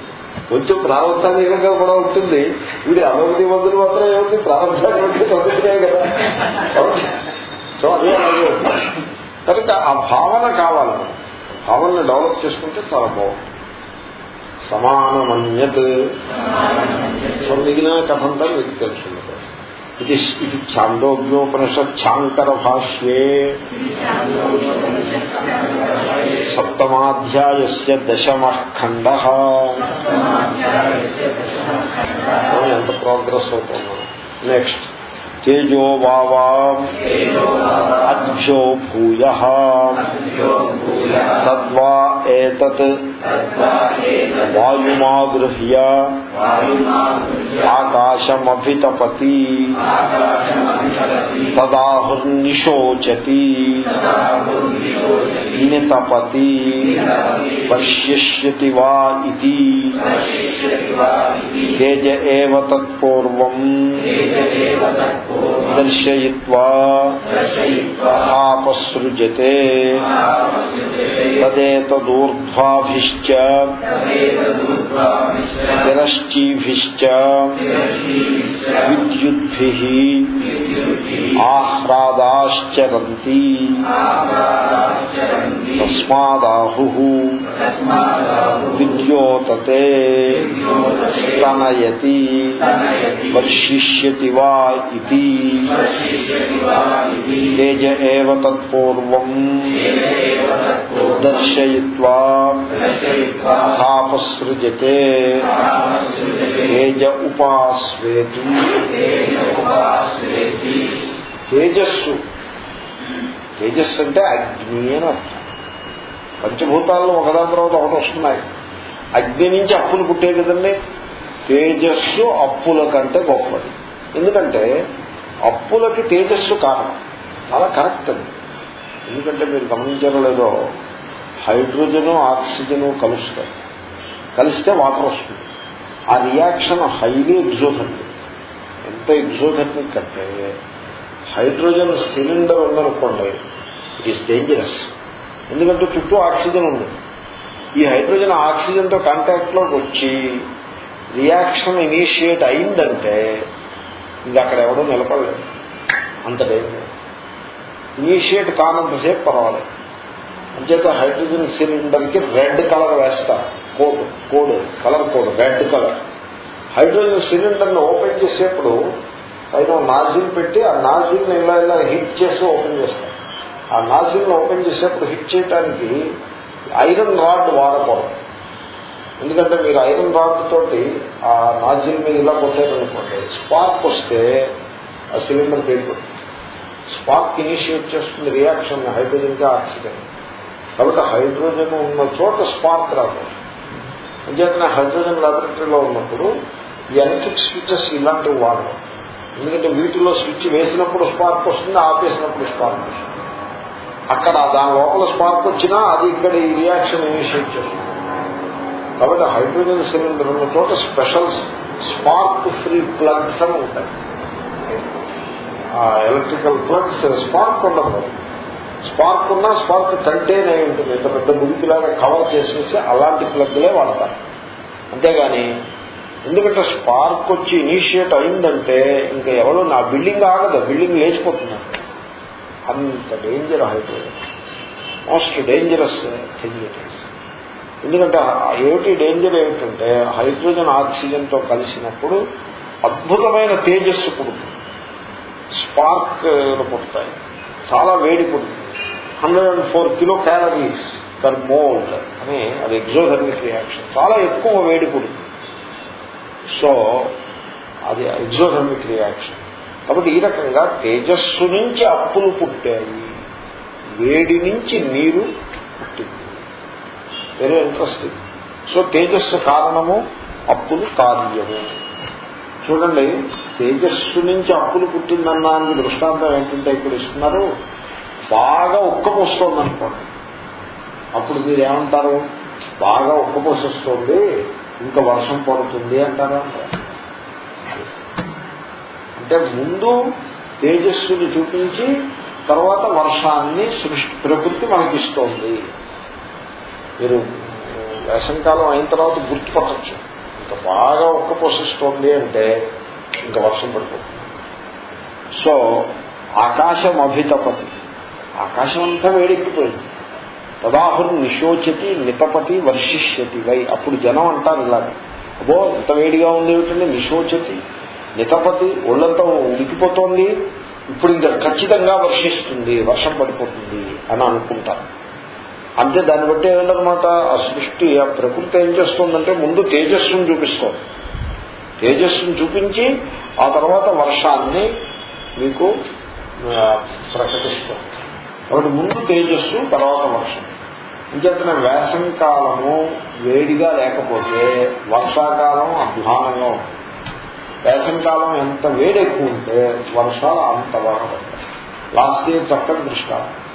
కొంచెం ప్రారంభానికంగా కూడా ఉంటుంది. వీడి అభివృద్ధి మందులు మాత్రం ఏమిటి ప్రారంభానికి తగ్గుతున్నాయి కదా. సో అదే అలాగే ఉంటుంది కనుక ఆ భావన కావాలి. భావనని డెవలప్ చేసుకుంటే చాలా బాగుంటుంది. సమానమన్యత్. సో మిగిలిన కథంతా మీకు తెలుసున్నది ఇది ఇది ఛాందోగ్యోపనిషత్ ఛాంకర భాష్యే సప్తమాధ్యాయ దశమ ఖండ ఎంత ప్రోగ్రెస్ అవుతున్నాం నెక్స్ట్ تیجوا اب ایک వాయుమాగృహ్య ఆకాశమభితపతి తదాహుర్నిశోచతి నితపతి పశ్యష్యతి వా ఇది తేజ ఏవ తత్పూర్వం దర్శయిత్వా ఆపసృజతే آحلہ تہتے وشیش تشی తాపసృజతే తేజ ఉపాస్వేతి. తేజస్సు. తేజస్సు అంటే అగ్ని అని అర్థం. పంచభూతాల్లో ఒకదాని తర్వాత ఒకటి వస్తున్నాయి. అగ్ని నుంచి అప్పులు పుట్టే కదండి? తేజస్సు అప్పుల కంటే గొప్పది. ఎందుకంటే అప్పులకి తేజస్సు కారణం. చాలా కరెక్ట్ అది. ఎందుకంటే మీరు గమనించడం లేదో హైడ్రోజను ఆక్సిజను కలుస్తాయి. కలిస్తే వాటర్ వస్తుంది. ఆ రియాక్షన్ హైలీ ఎగ్జోథర్మిక్. ఎంత ఎగ్జోథర్మిక్ అంటే హైడ్రోజన్ సిలిండర్ ఉందనుకోండి ఇట్ ఈస్ డేంజరస్ ఎందుకంటే చుట్టూ ఆక్సిజన్ ఉంది. ఈ హైడ్రోజన్ ఆక్సిజన్తో కాంటాక్ట్లోకి వచ్చి రియాక్షన్ ఇనీషియేట్ అయిందంటే ఇది అక్కడ ఎవడో నిలబడలేదు. అంత డేంజర్ ఇనీషియేట్ కానంతసేపు పర్వాలేదు. అంచేత హైడ్రోజన్ సిలిండర్కి రెడ్ కలర్ వేస్తారు code code colour code red colour. Hydrogen సిలిండర్ని ఓపెన్ చేసేప్పుడు పైన నాజిల్ పెట్టి ఆ నాజిల్ని ఇలా ఇలా హిట్ చేసి ఓపెన్ చేస్తారు ఆ నాజిల్ని ఓపెన్ చేసేప్పుడు హిట్ చేయడానికి ఐరన్ రాడ్ వాడకూడదు. ఎందుకంటే మీరు ఐరన్ రాడ్ తోటి ఆ నాజిల్ మీద ఇలా కొట్టారనుకోండి స్పార్క్ వస్తే ఆ సిలిండర్ పెరుగుతుంది స్పార్క్ ఇనిషియేట్ చేస్తుంది రియాక్షన్ హైడ్రోజన్కి ఆక్సిజన్. కాబట్టి హైడ్రోజన్ ఉన్న చోట స్పార్క్ రాదు అంచేతనే హైడ్రోజన్ లాబొరేటరీలో ఉన్నప్పుడు ఈ ఎలక్ట్రిక్ స్విచెస్ ఇలాంటివి వాడడం ఎందుకంటే వీటిలో స్విచ్ వేసినప్పుడు స్పార్క్ వస్తుంది ఆపేసినప్పుడు స్పార్క్ వస్తుంది. అక్కడ దాని లోపల స్పార్క్ వచ్చినా అది ఇక్కడ ఈ రియాక్షన్ ఇనిషియేట్ చేస్తుంది. కాబట్టి హైడ్రోజన్ సిలిండర్ ఉన్న చోట స్పెషల్ స్పార్క్ ఫ్రీ ప్లగ్స్ అని ఉంటాయి. ఎలక్ట్రికల్ ప్లగ్స్ స్పార్క్ ఉండదు స్పార్క్ ఉన్నా స్పార్క్ తంటేనే ఉంటుంది. ఇంత పెద్ద ముడికిలాగా కవర్ చేసేసి అలాంటి ప్లగ్లే వాడతారు. అంతేగాని ఎందుకంటే స్పార్క్ వచ్చి ఇనిషియేట్ అయిందంటే ఇంకా ఎవరో నా బిల్డింగ్ ఆగదు బిల్డింగ్ లేచిపోతుంది. అంత danger hydrogen most dangerous thing it is ఎందుకంటే ఏమిటి డేంజర్ ఏమిటంటే హైడ్రోజన్ ఆక్సిజన్తో కలిసినప్పుడు అద్భుతమైన తేజస్సు పుడుతుంది. స్పార్క్ పుడతాయి. చాలా వేడి పుడుతుంది. Hundred and four kilo calories per mould అని అది ఎగ్జోథర్మిక్ రియాక్షన్ చాలా ఎక్కువ వేడి పుడుతుంది సో అది ఎగ్జోథర్మిక్ రియాక్షన్ కాబట్టి ఈ రకంగా తేజస్సు నుంచి అప్పులు పుట్టాయి. వేడి నుంచి నీరు పుట్టింది. వెరీ ఇంట్రెస్టింగ్ సో తేజస్సు కారణము అప్పులు కార్యము. చూడండి తేజస్సు నుంచి అప్పులు పుట్టిందన్నానికి దృష్టాంతం ఏంటంటే ఇప్పుడు ఇస్తున్నారు. బాగా ఉక్కపోస్తోంది అనుకోండి అప్పుడు మీరు ఏమంటారు బాగా ఉక్కపోసేస్తోంది ఇంకా వర్షం పడుతుంది అంటారా. అంటే ముందు తేజస్సుని చూపించి తర్వాత వర్షాన్ని సృష్టి ప్రకృతి మనకిస్తోంది. మీరు వేసంకాలం అయిన తర్వాత గుర్తుపట్టచ్చు. ఇంకా బాగా ఉక్కపోసిస్తోంది అంటే ఇంకా వర్షం పడిపోతుంది. సో ఆకాశం అభితపతి ఆకాశం అంతా వేడెక్కిపోయింది. తదాహురు నిశోచతి నితపతి వర్షిష్యతి. వై అప్పుడు జనం అంటారు ఇలాగ. అబ్బో ఇంత వేడిగా ఉంది ఏమిటండి? నిశోచతి నితపతి ఒళ్ళంతా ఉడికిపోతోంది. ఇప్పుడు ఇంకా ఖచ్చితంగా వర్షిస్తుంది వర్షం పడిపోతుంది అని అనుకుంటారు. అంతే దాన్ని బట్టి ఏంటనమాట ఆ సృష్టి ఆ ప్రకృతి ఏం చేస్తుందంటే ముందు తేజస్సును చూపిస్తోంది. తేజస్సును చూపించి ఆ తర్వాత వర్షాన్ని మీకు ప్రకటిస్తుంది. కాబట్టి ముందు తేజస్సు తర్వాత వర్షం. ఇంకేతనే వేసవి కాలము వేడిగా లేకపోతే వర్షాకాలం అధ్వానంగా ఉంటుంది. వేసవి కాలం ఎంత వేడి ఎక్కువ ఉంటే వర్షాలు అంత బాగా పడతాయి. లాస్ట్ ఇయర్ చక్కటి దృష్టాలు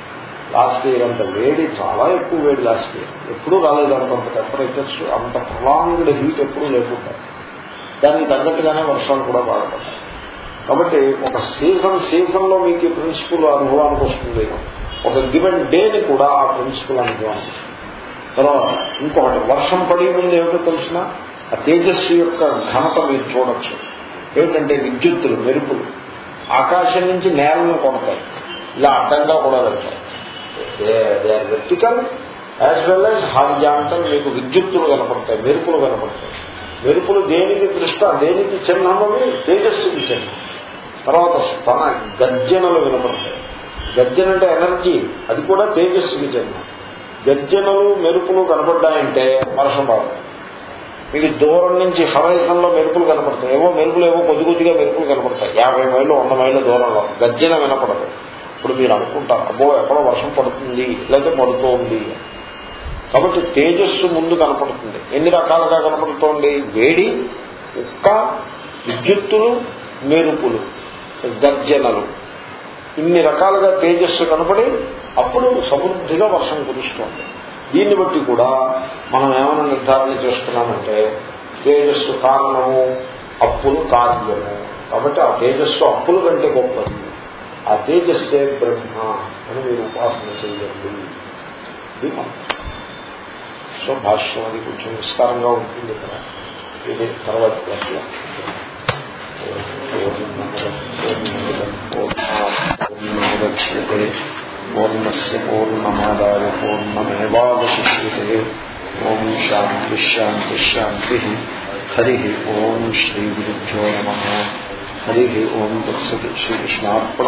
లాస్ట్ ఇయర్ అంత వేడి చాలా ఎక్కువ వేడి లాస్ట్ ఇయర్ ఎప్పుడూ రాలేదు అంత టెంపరేచర్స్ అంత ప్రొలాంగ్డ్ హీట్ ఎప్పుడూ లేకుండా. దానికి తగ్గట్టుగానే వర్షాలు కూడా బాధపడతాయి కాబట్టి ఒక సీజన్ సీజన్లో మీకు ప్రిన్సిపల్ అనుభవానికి వస్తుంది. ఒక గివెన్ డేని కూడా ఆ ప్రిన్సిపల్ అనుభవం తర్వాత ఇంకొకటి వర్షం పడే ముందు ఏమిటో తెలిసిన ఆ తేజస్సు యొక్క ఘనత మీరు చూడొచ్చు. ఏమిటంటే విద్యుత్తులు మెరుపులు. ఆకాశం నుంచి నేలను కొడతాయి. ఇలా అడ్డంగా కూడా వెళ్తాయి. Vertical as well as horizontal మీకు విద్యుత్తులు కనపడతాయి మెరుపులు కనపడతాయి. మెరుపులు దేనికి దృష్ట దేనికి చిహ్నమని తేజస్సుకి చిహ్నం. తర్వాత స్తన గర్జనలు వినపడతాయి గర్జన అంటే ఎనర్జీ. అది కూడా తేజస్సుకి చిహ్నం గర్జనలు మెరుపులు కనపడ్డాయంటే వర్షం బాగా మీకు దూరం నుంచి హరైజన్లో మెరుపులు కనపడతాయి. ఏవో మెరుపులు ఏవో కొద్ది కొద్దిగా మెరుపులు కనపడతాయి. యాభై మైళ్ళు వంద మైళ్ళ దూరంలో. గర్జన వినపడదు. ఇప్పుడు మీరు అనుకుంటారు అబ్బో ఎక్కడో వర్షం పడుతుంది లేదా పడుతోంది. కాబట్టి తేజస్సు ముందు కనపడుతుంది. ఎన్ని రకాలుగా కనపడుతోంది? వేడి ఉక్క విద్యుత్తులు మెరుపులు గర్జనలు. ఇన్ని రకాలుగా తేజస్సు కనపడి అప్పుడు సమృద్ధిగా వర్షం కురుస్తోంది. దీన్ని బట్టి కూడా మనం ఏమైనా నిర్ధారణ చేస్తున్నామంటే తేజస్సు కారణము అప్పులు కార్యము. కాబట్టి ఆ తేజస్సు అప్పుల కంటే గొప్పది. ఆ తేజస్సే బ్రహ్మ అని మీరు ఉపాసన చేయండి. సో భాష్యం అది కొంచెం విస్తారంగా ఉంటుంది ఇక్కడ. ఇది తర్వాత క్లాస్లో పూర్ణముద్యతే పూర్ణస్ పూర్ణమాదాయ పూర్ణమేవాశిష్యతే ఓం శాంతి శాంతి శాంతి హరి ఓం శ్రీ గురుభ్యో నమ హరి ఓం దత్సతి శ్రీకృష్ణార్పణ